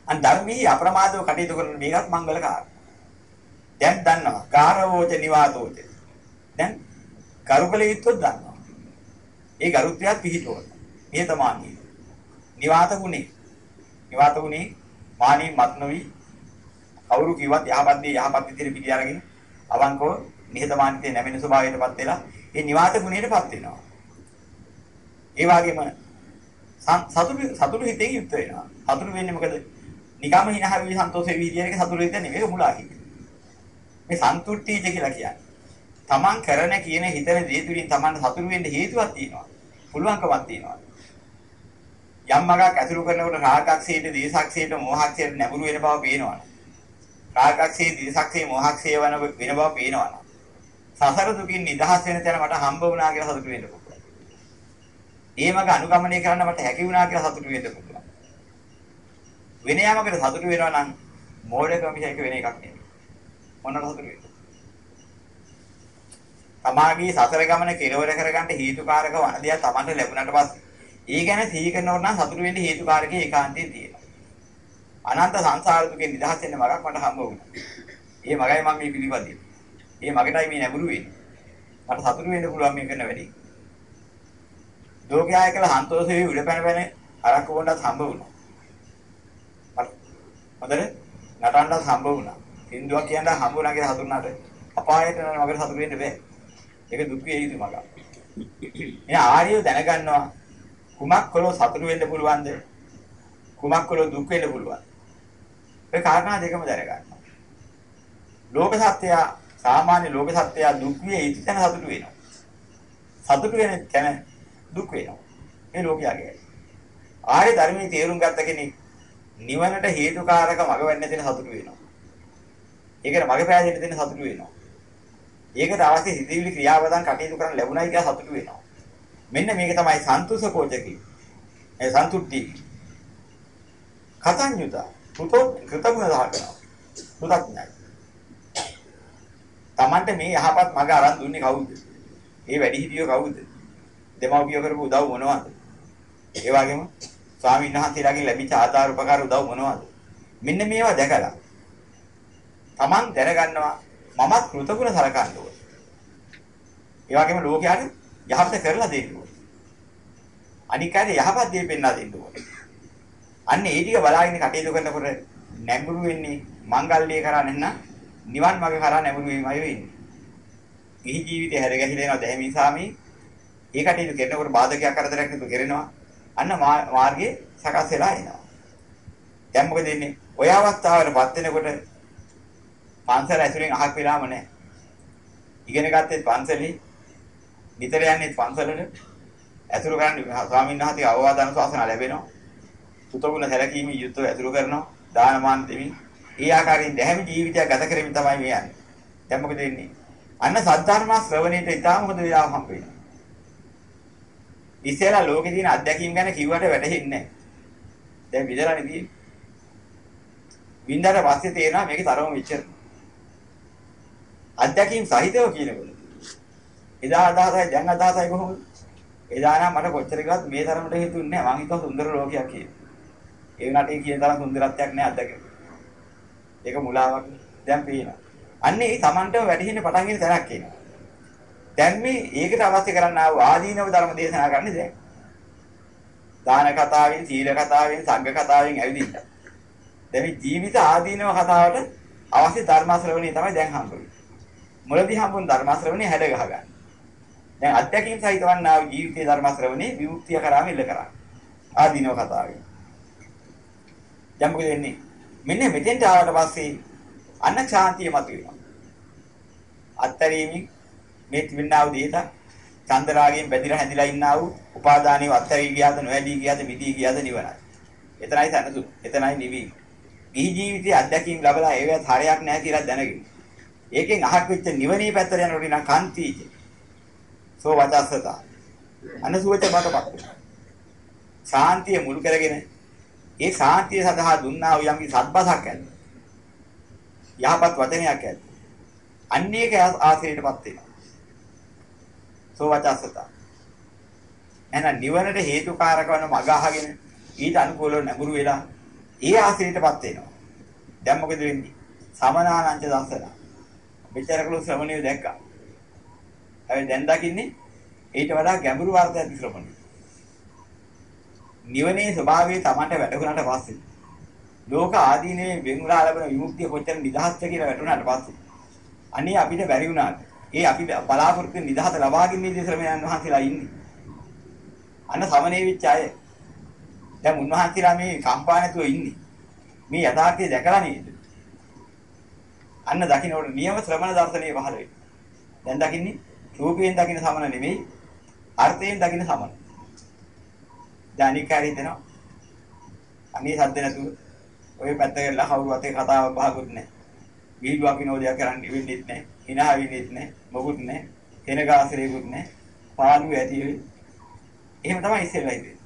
අන් ධර්මී අප්‍රමාදව කටයුතු කරන මේකත් මංගල කාරණා. දැන් දන්නවා. කාරවෝච නිවාතෝච. දැන් කරුකල යුත්තොත් දන්නවා. ඒ ගරුත්වයක් පිහිටවන. නියතමානී. නිවාත ගුණේ. නිවාත ගුණේ මානී මත් නොවි කවුරු කිව්වත් යහපත් දේ යහපත් විදිහට පිළි අරගෙන අවංකව නිහතමානීත්වයේ නැමෙන ස්වභාවයටපත් වෙලා ඒ නිවාත ගුණයටපත් වෙනවා. ඒ වගේම සතුටු සතුටු හිතෙන් යුක්ත වෙනවා. සතුටු වෙන්නේ මොකද? නිකම්ම හිනහ වෙවි සන්තෝෂ වෙවි කියන එක සතුටු හිත නෙවෙයි මුලා හිත. මේ සන්තුට්ඨීජ කියලා කියන්නේ. Taman කරන කියන හිතන දේ තුලින් Taman සතුටු වෙන්න හේතුවක් තියෙනවා. පුළුවන්කමක් තියෙනවා. යම් මගක් ඇතුළු කරනකොට රාගක්ෂේට, දේසක්ෂේට, මෝහක්ෂේට නැඹුරු වෙන බව පේනවනේ. රාගක්ෂේ, දේසක්ෂේ, මෝහක්ෂේ වෙන වෙන බව පේනවනේ. සසර දුකින් නිදහස් වෙන තැන මට හම්බ වුණා කියලා සතුටු වෙන්න පුළුවන්. ඒ මග අනුගමනය කරන්න මට හැකි වුණා කියලා සතුටු වෙන්න පුළුවන්. වෙන යමකට සතුටු වෙනවා නම් මෝඩකම මිසක වෙන එකක් නෙමෙයි. මොනකට සතුටු වෙන්නේ? තමාගේ සසර ගමන කෙලවර කරගන්න හේතුකාරක වන දෙයක් Tamanට ලැබුණාට පස්සේ ඒ ගැන සිහි කරනකොට නම් සතුටු වෙන්න හේතුකාරකේ ඒකාන්තයෙන් තියෙනවා. අනන්ත සංසාර දුකෙන් නිදහස් වෙන්න මගක් මට හම්බ වුණා. ඒ මගයි මම මේ පිළිපදින්නේ. ඒ මගටයි මේ නැඹුරු වෙන්නේ. මට සතුටු වෙන්න පුළුවන් මේ කරන වැඩේ. ලෝකයා එක්කලා සන්තෝෂේ උඩ පැන පැන අරක්කු බොන්නත් හම්බ වුණා. හොඳට නටන්නත් හම්බ වුණා. හින්දුවක් කියන්න හම්බ වුණා කියලා හඳුන්නාට අපායට යන මගට සතුටු වෙන්න බෑ. ඒක දුක් වේවිද මග. එයා ආර්යව දැනගන්නවා කුමක් කළොත් සතුටු වෙන්න පුළුවන්ද? කුමක් කළොත් දුක් වෙන්න පුළුවන්ද? ඒ කාරණා දෙකම දැනගන්නවා. ලෝක සත්‍යය සාමාන්‍ය ලෝක සත්‍යය දුක් විය යුතු තැන සතුටු වෙනවා. සතුටු වෙන තැන දුක් වෙනවා. මේ ලෝකයාගේ. ආර්ය ධර්මයේ තේරුම් ගත්ත කෙනෙක් නිවනට හේතුකාරක මග වෙන්න දෙන සතුටු වෙනවා. ඒකට මග පෑදෙන්න දෙන සතුටු වෙනවා. ඒකට අවශ්‍ය සිතිවිලි ක්‍රියාවදන් කටයුතු කරන්න ලැබුණයි කියලා සතුටු වෙනවා. මෙන්න මේක තමයි සන්තුෂ කෝචකි. ඒ සන්තුට්ටි. කතඤ්ඤුත. පුතෝ කෘතගුණ දහකනවා. පුතඥයි. Tamante මේ යහපත් මග අරන් දුන්නේ කවුද? ඒ වැඩිහිටියෝ කවුද? දෙමව්පියෝ කරපු උදව් මොනවද? ඒ වගේම ස්වාමීන් වහන්සේලාගෙන් ලැබිච්ච ආධාර උපකාර උදව් මොනවද? මෙන්න මේවා දැකලා Taman දැනගන්නවා මමත් කෘතගුණ සලකන්න ඕන. ඒ වගේම ලෝකයාට යහපත කරලා දෙන්න ඕන. අනික් අය යහපත් දේ පෙන්වා දෙන්න ඕන. අන්න ඒ ටික බලාගෙන කටයුතු කරනකොට නැඹුරු වෙන්නේ මංගල්‍ය කරා නැත්නම් නිවන් මාර්ග කරා නැඹුරු වීමයි වෙන්නේ. ගිහි ජීවිතේ හැර ගැහිලා යනවා දැහැමින් සාමී. ඒ කටයුතු කරනකොට බාධකයක් කරදරයක් නතු කරනවා. අන්න මාර්ගයේ සකස් වෙලා එනවා. දැන් මොකද වෙන්නේ? ඔය අවස්ථාවලපත් වෙනකොට පන්සල ඇතුලෙන් අහක් වෙලාම නැහැ. ඉගෙන ගත්තේ පන්සලේ නිතර යන්නේ පන්සලට ඇතුළු කරන්නේ ස්වාමීන් වහන්සේගේ අවවාද අනුශාසන ලැබෙනවා. සුතගුණ සැලකීමේ යුතුව ඇතුළු කරනවා. දානමාන දෙමින් ඒ ආකාරයෙන් දැහැමි ජීවිතයක් ගත කරමින් තමයි මේ යන්නේ. දැන් මොකද වෙන්නේ? අන්න සද්ධර්ම ශ්‍රවණයට ඉතාම හොඳ වෙලාව හම්බ වෙනවා. ඉස්සෙල්ලා ලෝකේ තියෙන අත්දැකීම් ගැන කිව්වට වැටහෙන්නේ නැහැ. දැන් විදලා නෙදී. වින්දාට පස්සේ තේරෙනවා මේකේ තරම මෙච්චර. අත්දැකීම් සහිතව කියනකොට. එදා අදහසයි දැන් අදහසයි කොහොමද? එදා නම් මට කොච්චර කිව්වත් මේ තරමට හිතුන්නේ නැහැ. මං හිතුවා සුන්දර ලෝකයක් කියලා. ඒ වුණාට ඒ කියන තරම් සුන්දරත්වයක් නැහැ අත්දැකීම්. ඒක මුලාවක්. දැන් පේනවා. අන්න ඒ Tamanටම වැටහෙන්න පටන් ගන්න තැනක් එනවා. දැන් මේ ඒකට අවශ්‍ය කරන්න ආව ආදීනව ධර්ම දේශනා කරන්නේ දැන්. දාන කතාවෙන්, සීල කතාවෙන්, සංඝ කතාවෙන් ඇවිදින්න. දැන් මේ ජීවිත ආදීනව කතාවට අවශ්‍ය ධර්ම ශ්‍රවණය තමයි දැන් හම්බෙන්නේ. මුලදී හම්බුන ධර්ම ශ්‍රවණය හැඩ ගහ ගන්න. දැන් අධ්‍යක්ෂින් සහිත වන්නා ජීවිතයේ ධර්ම ශ්‍රවණේ විමුක්තිය කරාම ඉල්ල කරා. ආදීනව කතාවෙන්. දැන් මොකද වෙන්නේ? මෙන්න මෙතෙන්ට ආවට පස්සේ අන්න ශාන්තිය මතුවෙනවා. අත්තරීමින් මේ තිබෙනා වූ දේත චන්දරාගයෙන් බැඳිලා හැඳිලා ඉන්නා වූ උපාදානිය අත්හැරී ගියාද නොඇලී ගියාද මිදී ගියාද නිවනයි. එතනයි සැනසුම්. එතනයි නිවීම. ගිහි ජීවිතයේ අත්දැකීම් ලැබලා ඒවත් හරයක් නැහැ කියලා දැනගෙන. ඒකෙන් අහක් වෙච්ච නිවනේ පැත්තට යනකොට නම් කාන්තිය. සෝ වදස්සතා. අනසුවච බතපත්. ශාන්තිය මුල් කරගෙන ඒ ශාන්තිය සඳහා දුන්නා වූ යම් සත්බසක් ඇද්ද. යහපත් වචනයක් ඇද්ද. අන්නේක ආශ්‍රයයටපත් වෙනවා. සෝවචස්සත. එහෙනම් නිවනට හේතුකාරක වන මග අහගෙන ඊට අනුකූලව නැඹුරු වෙලා ඒ ආශ්‍රයයටපත් වෙනවා. දැන් මොකද වෙන්නේ? සමනානංච දස්සන. මෙච්චරකලු ශ්‍රමණිය දැක්කා. හැබැයි දැන් දකින්නේ ඊට වඩා ගැඹුරු වර්ධයක් ශ්‍රමණිය. නිවනේ ස්වභාවය Tamanට වැටහුණාට පස්සේ ලෝක ආදීනේ වෙන්ුණා ලැබෙන විමුක්තිය කොච්චර නිදහස්ද කියලා වැටුණාට පස්සේ අනේ අපිට බැරි වුණාට ඒ අපි බලාපොරොත්තු නිදහස ලබාගෙන ඉන්නේ ශ්‍රමයන් වහන්සේලා ඉන්නේ. අන්න සමනේ වෙච්ච අය. දැන් උන්වහන්සේලා මේ කම්පා නැතුව ඉන්නේ. මේ යථාර්ථය දැකලා නේද? අන්න දකින්නකොට නියම ශ්‍රමණ දර්ශනය පහළ වෙයි. දැන් දකින්නේ රූපයෙන් දකින්න සමන නෙමෙයි අර්ථයෙන් දකින්න සමන. දැන් අනිකාරී දෙනවා. අනේ සද්ද නැතුව ඔය පැත්ත ගිහලා කවුරු අතේ කතාවක් බහකුත් නැහැ. විහිළුවක් විනෝදයක් කරන්න වෙන්නේ නැහැ. Hina වෙන්නේ නැහැ. මොකුත් නැහැ. කෙනගාසරේකුත් නැහැ. පාළු ඇති එහෙම තමයි ඉස්සෙල්ලා ඉන්නේ.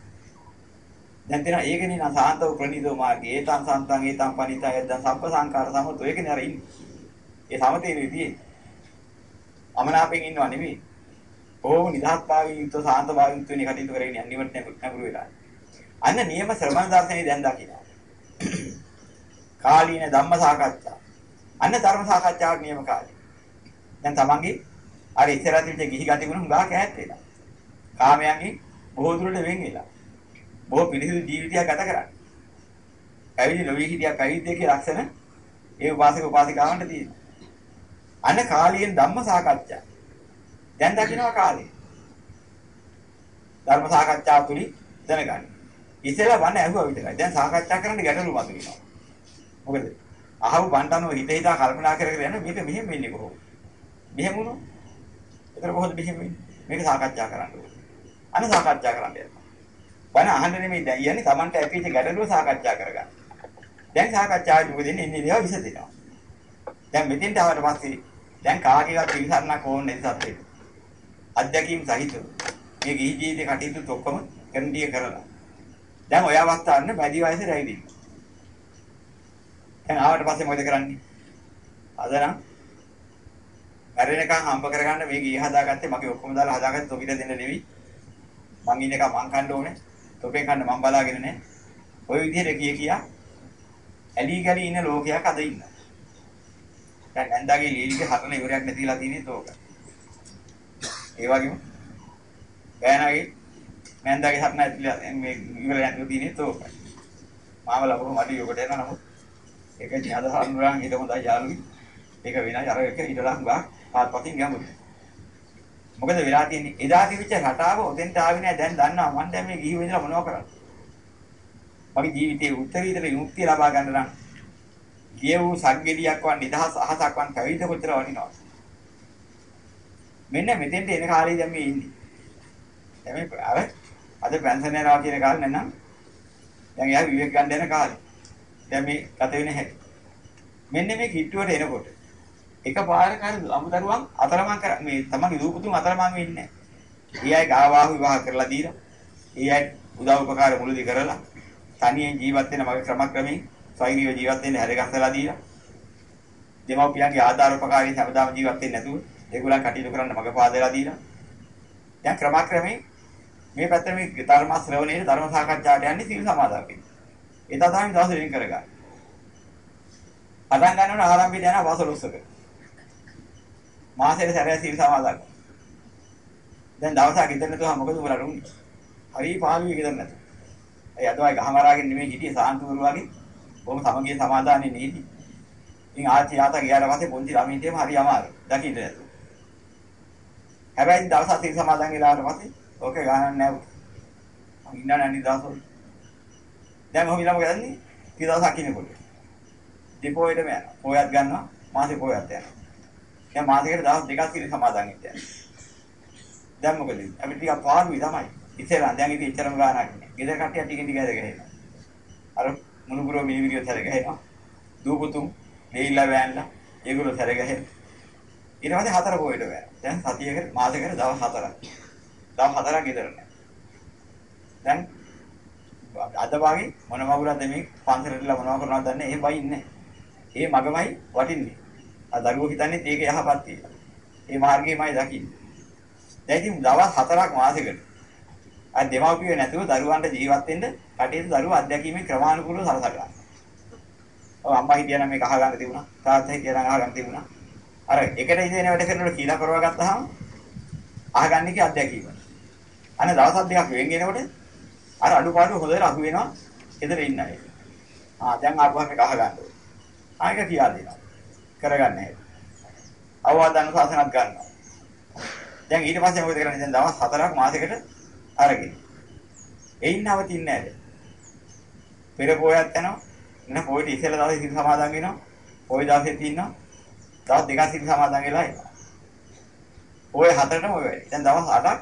දැන් තේරෙනවා ඒකනේ නා සාන්තව ප්‍රණීතව මාර්ගය. ඒතං සන්තං ඒතං පනිතය දැන් සබ්බ සංකාර සමතෝ ඒකනේ අර ඉන්නේ. ඒ සමතේ නෙදී. අමනාපෙන් ඉන්නව නෙවෙයි. ඕම නිදහස් භාවයෙන් යුක්ත සාන්ත භාවයෙන් යුක්ත වෙන කටයුතු කරගෙන යන්නේවත් නැඹුරු වෙලා. අන්න නියම ශ්‍රමණ දර්ශනේ දැන් දකිනවා. කාලීන ධම්ම සාකච්ඡා. අන්න ධර්ම සාකච්ඡාවට නියම කාලේ. දැන් තමන්ගේ අර ඉස්සරහ තිබිච්ච ගිහි ගතිගුණ හුඟා කෑත් වෙලා. කාමයන්ගෙන් බොහෝ දුරට වෙන් වෙලා. බොහෝ පිළිසිදු ජීවිතයක් ගත කරන්නේ. ඇවිදි නොවි හිටියා කයිද්දේකේ ලක්ෂණ ඒ උපාසක උපාසිකාවන්ට තියෙනවා. අන්න කාලීන ධම්ම සාකච්ඡා. දැන් දකින්නවා කාලේ. ධර්ම සාකච්ඡාව තුලින් දැනගන්න. ඉතලා වන්න ඇහුවා විතරයි. දැන් සාකච්ඡා කරන්න ගැටලු මතුවෙනවා. මොකද? අහව බණ්ඩනෝ හිත හිතා කල්පනා කර කර යන මේක මෙහෙම වෙන්නේ කොහොමද? මෙහෙම වුණොත්? ඒතර කොහොමද මෙහෙම වෙන්නේ? මේක සාකච්ඡා කරන්න ඕනේ. අන්න සාකච්ඡා කරන්න යනවා. බණ අහන්න නෙමෙයි දැන් යන්නේ Tamanට ඇපිච්ච ගැටලුව සාකච්ඡා කරගන්න. දැන් සාකච්ඡාවේ මොකද ඉන්නේ ඉන්නේ දේවල් විසඳෙනවා. දැන් මෙතෙන්ට ආවට පස්සේ දැන් කාගේවත් පිළිසරණක් ඕනේ නැති සත්‍යෙට. අධ්‍යක්ීම් සහිත මේ ගිහි ජීවිතේ කටයුතු ඔක්කොම කන්ඩිය කරලා. දැන් ඔය අවස්ථාවන්න බැදි වයසේ රැවිදින්න. දැන් ආවට පස්සේ මොකද කරන්නේ? අද නම් මැරෙනකන් හම්බ කරගන්න මේ ගිහි හදාගත්තේ මගේ ඔක්කොම දාලා හදාගත්තේ තොපිට දෙන්න නෙවෙයි. මං ඉන්න එක මං කන්න ඕනේ. තොපෙන් කන්න මං බලාගෙන නැහැ. ওই විදිහට කිය කියා ඇලි ගලි ඉන්න ලෝකයක් අද ඉන්නවා. දැන් නැන්දාගේ ලීලිගේ හතරන ඉවරයක් නැතිලා තියෙන්නේ තෝක. ඒ වගේම බෑනාගේ නැන්දාගේ හතරන ඇතිලා මේ ඉවරයක් නැතිලා තියෙන්නේ තෝක. මාව ලබපු මට යොකට එනවා නමුත් ඒක ජාද හඳුරන් ඊට හොඳයි යාළුවි. ඒක වෙනයි අර එක ඊටලා හුඟා පාත්පතින් ගැඹුරු. මොකද වෙලා තියෙන්නේ? එදා තිබිච්ච රටාව ඔතෙන්ට ආවේ නැහැ දැන් දන්නවා මම දැන් මේ ගිහි වෙඳලා මොනව කරන්නේ. මගේ ජීවිතේ උත්තරීතර විමුක්තිය ලබා ගන්න නම් ගිය වූ සංගෙඩියක් වන් නිදහස් අහසක් වන් පැවිද්ද කොච්චර වටිනවද? මෙන්න මෙතෙන්ට එන කාලේ දැන් මේ ඉන්නේ. දැන් මේ අර අද පෙන්ෂන් යනවා කියන කාරණේ නම් දැන් එයා විවේක ගන්න යන කාලේ. දැන් මේ ගත වෙන හැටි. මෙන්න මේ කිට්ටුවට එනකොට එකපාරක හරි අමුදරුවන් අතරමං කර මේ තමන්ගේ දූපුතුන් අතරමං වෙන්නේ නැහැ. ඒ අය ගාවාහු විවාහ කරලා දීලා ඒ අය උදව් උපකාර මුලදී කරලා තනියෙන් ජීවත් වෙන මගේ ක්‍රමක්‍රමයෙන් ස්වෛරීව ජීවත් වෙන්න හැරගස්සලා දීලා දෙමව්පියන්ගේ ආධාර උපකාරයෙන් හැමදාම ජීවත් වෙන්නේ නැතුව ඒගොල්ලන් කටයුතු කරන්න මග පාදලා දීලා දැන් ක්‍රමක්‍රමයෙන් මේ පැත්තේ මේ ධර්ම ශ්‍රවණයේ ධර්ම සාකච්ඡාවට යන්නේ සීල සමාදන් වෙන්න. ඒ තමයි දවස් වෙනින් කරගන්න. පටන් ගන්නකොට ආරම්භයේදී යන වාසලොස්සක. මාසෙට සැරයක් සීල් සමාදන්. දැන් දවසක් ඉඳන් නැතුව මොකද උඹලා උන්නේ? හරි පාළුවේ ඉඳන් නැතුව. ඒ අදවයි ගහමරාගෙන නෙමෙයි හිටියේ සාන්තුවරු වගේ. බොහොම සමගිය සමාදානෙ නේදි. ඉතින් ආච්චි ආතා ගියාට පස්සේ පොන්ති ළමින් තේම හරි අමාරුයි. දකින්න නැතුව. හැබැයි දවස් හතේ සමාදන් වෙලාට පස්සේ ඕකේ ගානක් නැහැ. මං ඉන්න නැණි දවස්වල. දැන් මොහොම ඊළඟ ගන්නේ කී දවසක් ඉන්නකොට. ඩිපෝයටම යනවා. පොයත් ගන්නවා මාසේ පොයත් යනවා. දැන් මාසෙකට දවස් දෙකක් ඉතින් සමාදන් වෙන්න යනවා. දැන් මොකද? අපි ටිකක් පාරුයි තමයි. ඉතින් දැන් ඉතින් එච්චරම ගානක් නෑ. ගෙදර කට්ටිය ටික ටික ගහනවා. අර මුණුපුරෝ මේ විදියට සැර ගහනවා. දූපුතුන් දෙයිලා වෑන්ලා ඒගොල්ලෝ සැර ගහනවා. ඊට පස්සේ හතර පොයට වෑන. දැන් සතියකට මාසෙකට දවස් හතරක්. දවස් හතරක් ගෙදර නෑ. දැන් අද වගේ මොන මගුලක්ද මේ පන්සලටලා මොනවා කරනවද දන්නේ එහෙම බයි ඉන්නේ. ඒ මගමයි වටින්නේ. ආ දරුවෝ හිතන්නේ ඒක යහපත් කියලා. ඒ මාර්ගයමයි දකින්නේ. දැන් ඉතින් දවස් හතරක් මාසෙකට අර දෙමව්පියෝ නැතුව දරුවන්ට ජීවත් වෙන්න කටයුතු දරුවෝ අධ්‍යක්ීමේ ක්‍රමානුකූලව සලසගන්න. ඔව් අම්මා හිටියනම් මේක අහගන්න තිබුණා. තාත්තා හිටියනම් අහගන්න තිබුණා. අර එකට ඉඳගෙන වැඩ කරනකොට කියලා කරවා ගත්තාම අහගන්න කී අධ්‍යක්ීම. අනේ දවස් දෙකක් වෙන් වෙනකොට අර අඩුපාඩු හොඳට අහු වෙනවා. ගෙදර ඉන්න අය. ආ දැන් ආපුවම මේක අහගන්න ඕනේ. ආයක කියලා දෙනවා. කරගන්න හැටි. අවවාද අනුශාසනත් ගන්නවා. දැන් ඊට පස්සේ මොකද කරන්නේ? දැන් දවස් 4ක් මාසෙකට අරගෙන. එයින් නවතින්නේ නැහැ. පෙර පොයත් යනවා. එන පොයට ඉස්සෙල්ලා දවසේ සිල් සමාදන් වෙනවා. පොය දවසේ තියෙනවා. දවස් දෙකක් සිල් සමාදන් වෙලා එනවා. පොය හතරටම ඔය වැඩි. දැන් දවස් 8ක්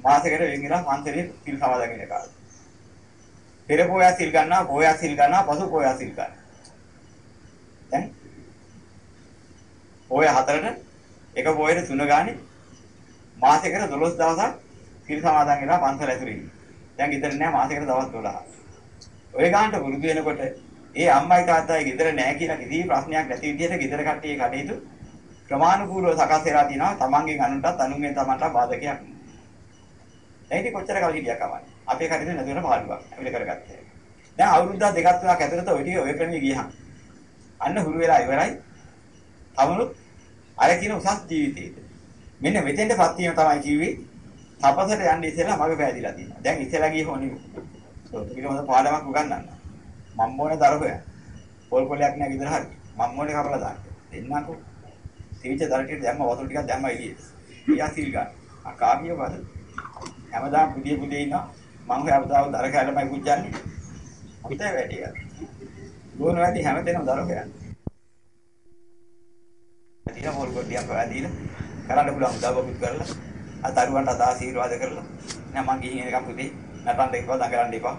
මාසෙකට වෙන් වෙලා පන්සලේ සිල් සමාදන් වෙන කාලේ. පෙර පොය සිල් ගන්නවා, පොය සිල් ගන්නවා, පසු පොය සිල් ගන්නවා. දැන් පොය හතරට එක පොයට තුන ගානේ මාසෙකට 12 දවසක් සිල් සමාදන් වෙලා පන්සල ඇතුලේ ඉන්නේ. දැන් ගෙදර නෑ මාසෙකට දවස් 12. ඔය ගානට වරුදු වෙනකොට ඒ අම්මයි තාත්තයි ගෙදර නෑ කියලා කිසි ප්‍රශ්නයක් නැති විදිහට ගෙදර කට්ටිය කටයුතු ක්‍රමානුකූලව සකස් වෙලා තිනවා තමන්ගෙන් අනුන්ටත් අනුන්ගෙන් තමන්ට බාධකයක් නෙවෙයි. ඒකේ කොච්චර කල් හිටියා කවන්නේ. අපේ කටේ නැතුවන පාළුවක් අපිට කරගත්තේ. දැන් අවුරුද්ද දෙකක් තුනක් ඇතුළත ඔය ටික ඔය ක්‍රමයේ ගියහම අන්න හුරු වෙලා ඉවරයි. තවනුත් අර කියන උසස් ජීවිතේට. මෙන්න මෙතෙන්ටපත් වීම තමයි කිව්වේ. තපසට යන්නේ ඉස්සෙල්ලා මග පෑදිලා තියෙනවා. දැන් ඉස්සෙල්ලා ගියේ හොනේ. ඒක මොකද පාඩමක් උගන්වන්න. මම් මොනේ දරුවය. පොල් පොලයක් නෑ ගෙදර හරි. මම් මොනේ කපලා දාන්න. දෙන්නකෝ. තිවිච්ච දර ටික දැම්ම වතුර ටිකක් දැම්ම එළියට. ඊයා සිල් ගන්න. අකාමිය වද. හැමදාම පුදිය පුදිය ඉන්නවා. මං හැමදාම දර කැලමයි පුච්චන්නේ. අපිට වැඩි ගන්න. ගෝන වැඩි හැමදේම දර කයන්නේ. දින මොල් කොටියක් වැඩිලා කරන්න පුළුවන් උදව්වකුත් කරලා අර දරුවන්ට අදා ආශිර්වාද කරලා. නෑ මං ගිහින් එනකම් පුතේ නටන්න එපා දඟලන්න එපා.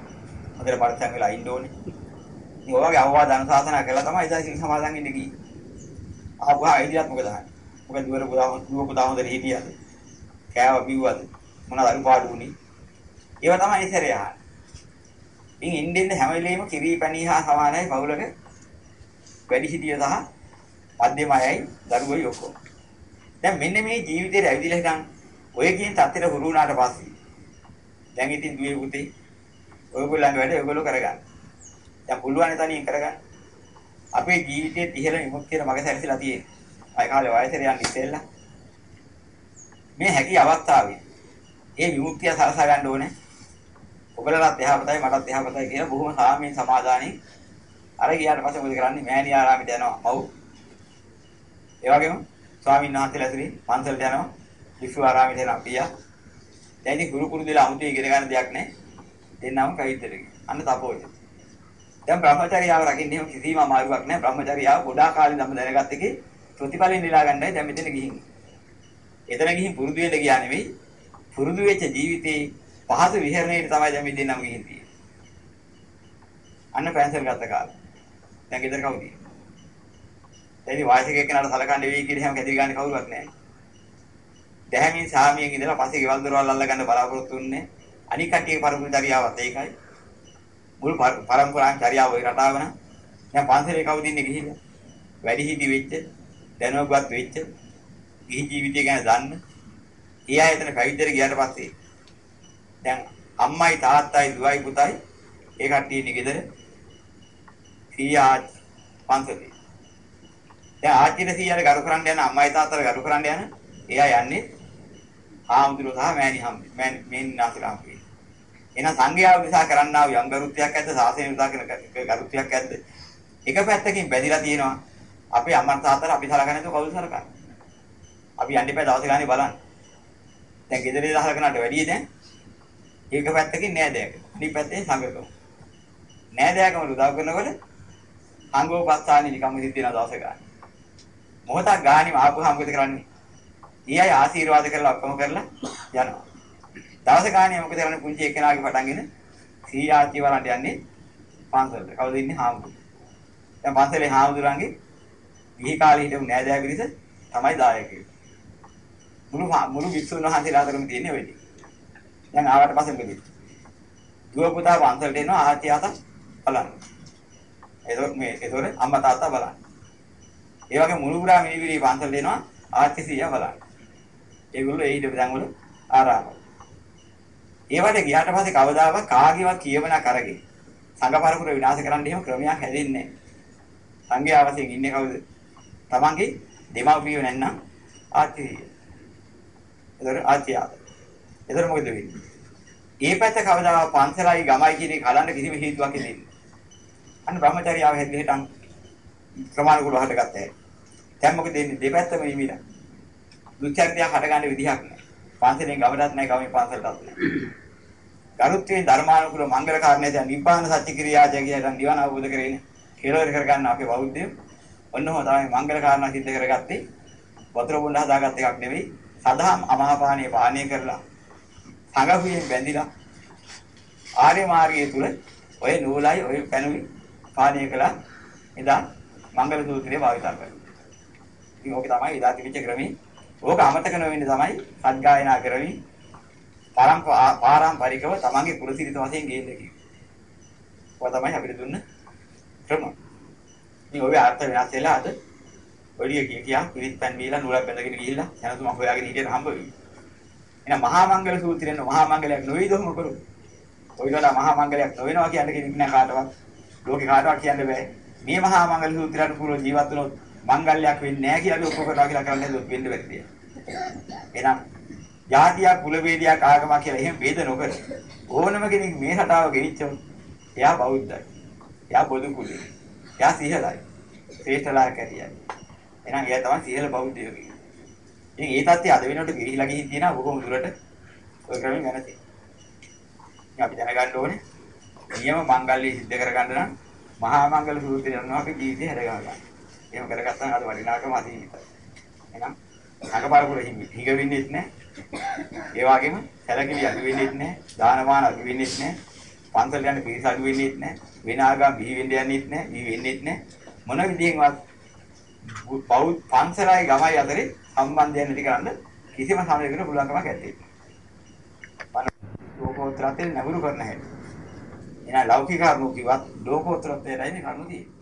හොඳට පරිස්සම් වෙලා ඉන්න ඕනේ. ඉතින් ඔය වගේ අවවාද අනුශාසනා කළා තමයි ඉතින් සිල් සමාදන් වෙන්න ගියේ. ආපුවා ඉදිරියට මොකද අහන්නේ මොකද දුවර පුතා දුව පුතා හොඳට හිටියද? කෑව බිව්වද? මොනවද අරුපාඩු උනේ ඒව තමයි ඉතරේ අහන්නේ. ඉතින් ඉන්දින්න හැම වෙලෙම කිරි පැණි හා සමානයි පවුලක වැඩි හිටිය සහ මධ්‍යමයයි දරුවෝයි ඔක්කොම දැන් මෙන්න මේ ජීවිතේ ඇවිදිලා හිටන් ඔය කියන තත්ත්වෙට හුරු වුණාට පස්සේ දැන් ඉතින් දුවේ පුතේ ඔයගොල්ලන්ගේ වැඩ ඔයගොල්ලෝ කරගන්න. දැන් පුළුවන් තනියෙන් කරගන්න. අපේ ජීවිතයේ ඉහළ විමුක්තියට මඟ සැරසිලා තියෙන්නේ. අය කාලේ වයසට යන්න ඉස්සෙල්ලා මේ හැකි අවස්ථාවේ ඒ විමුක්තිය සලසා ගන්න ඕනේ. ඔබලටත් එහාපතයි මටත් එහාපතයි කියලා බොහොම සාමයෙන් සමාදානෙන් අර ගියාට පස්සේ මොකද කරන්නේ? මෑණිය ආරාමයට යනවා. මව්. ඒ වගේම ස්වාමීන් වහන්සේලා ඇතුලේ පන්සලට යනවා. විසු ආරාමයට යනවා පියා. දැන් ඉතින් ගුරු කුරුදෙලා 아무තු ඉගෙන ගන්න දෙයක් නැහැ. දෙන්නම කවිද්දට ගිහින්. අන්න තපෝයි. දැන් බ්‍රහ්මචාරියාව රකින්න එහෙම කිසිම අමාරුවක් නැහැ. බ්‍රහ්මචාරියාව ගොඩාක් කාලෙ නම් දැනගත්ත එකේ ප්‍රතිඵලෙන් නෙලා ගන්නයි දැන් මෙතන ගිහින්. එතන ගිහින් පුරුදු වෙන්න ගියා නෙවෙයි. පුරුදු වෙච්ච ජීවිතේ පහසු විහරණයට තමයි දැන් මෙතනම ගිහින් තියෙන්නේ. අන්න පැන්සල් ගත්ත කාලේ. දැන් ගෙදර කවුද? එනි වාසික එක්කනට සලකන්නේ වෙයි කියලා හැම කැදිරි ගන්න කවුරුවත් නැහැ. දැහැමින් සාමියෙන් ඉඳලා පස්සේ ගෙවල් දොරවල් අල්ල ගන්න බලාපොරොත්තු වෙන්නේ. අනික් කට්ටියගේ පරම්පරාවත් ඒකයි. මුල් පරම්පරාන් චර්යාව ওই රටාව නම් දැන් පන්සලේ කවුද ඉන්නේ ගිහිල්ලා? වැඩි හිටි වෙච්ච, දැනුවත් වෙච්ච, ගිහි ජීවිතය ගැන දන්න. ඒ අය එතන පැවිද්දට ගියාට පස්සේ දැන් අම්මයි තාත්තයි දුවයි පුතයි ඒ කට්ටිය ඉන්නේ ගෙදර. සීයා පන්සලේ. දැන් ආච්චිට සීයාට ගරු කරන්න යන අම්මයි තාත්තට ගරු කරන්න යන එයා යන්නේ ආම්දුර සහ මෑණි හම් මෑණි මේන්නාසලා හම් එහෙනම් සංඝයාව නිසා කරන්නා වූ යම් ගරුත්වයක් ඇද්ද? සාසනය උදා කරන ගරුත්වයක් ඇද්ද? එක පැත්තකින් බැඳිලා තියෙනවා. අපේ අම්මන් තාත්තලා අපි සලකන්නේ නැතුව කවුරු සලකන්නේ? අපි යන්න එපා දවස් ගානේ බලන්න. දැන් ගෙදරේ සලකනට වැඩිය දැන්. ඒක පැත්තකින් නෑදෑක අනිත් පැත්තේ සංඝකම නෑදෑකම උදා කරනකොට සංඝෝපස්ථානේ නිකම්ම සිද්ධ වෙන දවස ගන්න මොහොතක් ගානිම ආපුහම මොකද කරන්නේ ඊ අය ආශිර්වාද කරලා ඔක්කොම කරලා යනවා දවස ගානේ මොකද කරන්නේ පුංචි එක්කෙනාගේ පටන්ගෙන සීයාචි වරන්ට යන්නේ පන්සලට. කවුද ඉන්නේ හාමුදුරුවෝ. දැන් පන්සලේ හාමුදුරන්ගේ ගිහි කාලේ හිටපු නෑදෑ පිරිස තමයි දායකයෝ. මුළු මුළු විසුණු වහන්සේලා අතරම තියෙන්නේ ඔය ටික. දැන් ආවට පස්සේ මොකද? දුව පුතා පන්සලට එනවා ආච්චි ආතා බලන්න. ඒතකොට මේ ඒතකොට අම්මා තාත්තා බලන්න. ඒ වගේ මුළු පුරා මිනිබිරි පන්සලට එනවා ආච්චි සීයා බලන්න. ඒගොල්ලෝ ඒ ඉඳ දැන් වල ආරාමයි. ඒවට ගියාට පස්සේ කවදාවත් කාගේවත් කියවනක් අරගෙන සංඝ පරපුර විනාශ කරන්න එහෙම ක්‍රමයක් හැදෙන්නේ නැහැ. සංඝයා වශයෙන් ඉන්නේ කවුද? තමන්ගේ දෙමව්පියෝ නැත්නම් ආච්චිය. ඒතර ආච්චියාද. ඒතර මොකද වෙන්නේ? ඒ පැත්ත කවදාවත් පන්සලයි ගමයි කියන එක කලන්න කිසිම හේතුවක් දෙන්නේ අන්න බ්‍රහ්මචාරියාව හැදෙහෙටන් ක්‍රමානුකූලව හටගත්තා. දැන් මොකද දෙන්නේ? දෙපැත්තම ඉමිලා. දුක්ඛක්තිය හටගන්න විදිහක් නැහැ. පන්සලෙන් ගමටත් නැහැ, ගමෙන් පන්සලටත් නැහැ. ගරුත්වයෙන් ධර්මානුකූල මංගල කාරණේ දැන් නිබ්බාන සත්‍ය ක්‍රියාජය කියන නිවන අවබෝධ කරගෙන කෙලවර කරගන්න අපේ බෞද්ධයෝ ඔන්නෝම තමයි මංගල කාරණා සිද්ධ කරගත්තේ වතුර බොන්න හදාගත් එකක් නෙවෙයි සදාම් අමහපාණිය පානීය කරලා සංගහුයෙන් බැඳිලා ආර්ය මාර්ගයේ තුල ඔය නූලයි ඔය පැනුයි පානීය කළා එදා මංගල සූත්‍රය භාවිතා කරනවා ඉතින් ඕක තමයි එදා තිබිච්ච ක්‍රමී ඕක අමතක නොවෙන්නේ තමයි සත්ගායනා කරමින් පාරම්පරිකව තමන්ගේ කුලසිරිත වශයෙන් ගේන්න කිව්වේ. ඔය තමයි අපිට දුන්න ක්‍රම. ඉතින් ඔය අර්ථ වෙනස් වෙලා අද ඔලිය කිය කියා පිරිත් පෑන් බීලා නූලක් බැඳගෙන ගිහිල්ලා යනතුමක් හොයාගෙන හිටියට හම්බ වෙයි. එහෙනම් මහා මංගල සූත්‍රයෙන් මහා මංගලයක් නොවේද ඔහොම කරු. ඔයලා මහා මංගලයක් නොවෙනවා කියන කෙනෙක් නෑ කාටවත්. ලෝකේ කාටවත් කියන්න බෑ. මේ මහා මංගල සූත්‍රයට පුරව ජීවත් වුණොත් මංගල්‍යයක් වෙන්නේ නැහැ කියලා අපි ඔක්කොම කරා කියලා කරන්නේ දුක් වෙන්න බැරිද? එහෙනම් ජාතියක් කුල වේදයක් ආගමක් කියලා එහෙම ભેද නොකර ඕනම කෙනෙක් මේ රටාව ගෙනිච්චොත් එයා බෞද්ධයි. එයා බොදු කුලේ. එයා සිහලයි. ශ්‍රේෂ්ඨලා කැරියයි. එහෙනම් එයා තමයි සිහල බෞද්ධයෝ කියන්නේ. ඉතින් ඒ තත්ත්වය අද වෙනකොට ගිහිලා ගිහින් තියෙනවා බොහොම දුරට ඔය ක්‍රමෙන් යන තියෙනවා. ඉතින් අපි දැනගන්න ඕනේ නියම මංගල්‍ය සිද්ධ කරගන්න නම් මහා මංගල සූත්‍රය යනවා අපි ජීවිතේ හැද ගන්නවා. එහෙම කරගත්තාම අද වටිනාකම අසීමිතයි. එහෙනම් නගපාරපුර හිඟ වෙන්නේත් නැහැ. ඒ වගේම සැලකිලි අඩු වෙන්නේත් නැහැ. දානමාන අඩු වෙන්නේත් නැහැ. පන්සල් යන පිරිස අඩු වෙන්නේත් නැහැ. වෙන ආගම් බිහි වෙන්න යන්නේත් නැහැ. බිහි වෙන්නේත් නැහැ. මොන විදියෙන්වත් බෞද්ධ පන්සලයි ගමයි අතරේ සම්බන්ධයක් නැති කරන්න කිසිම සමයකට පුළුවන්කමක් නැත්තේ. ලෝකෝත්තරයෙන් නැඹුරු කරන හැටි. එහෙනම් ලෞකික කරුණු කිව්වත් ලෝකෝත්තරත්වයටයි කරුණු තියෙන්නේ.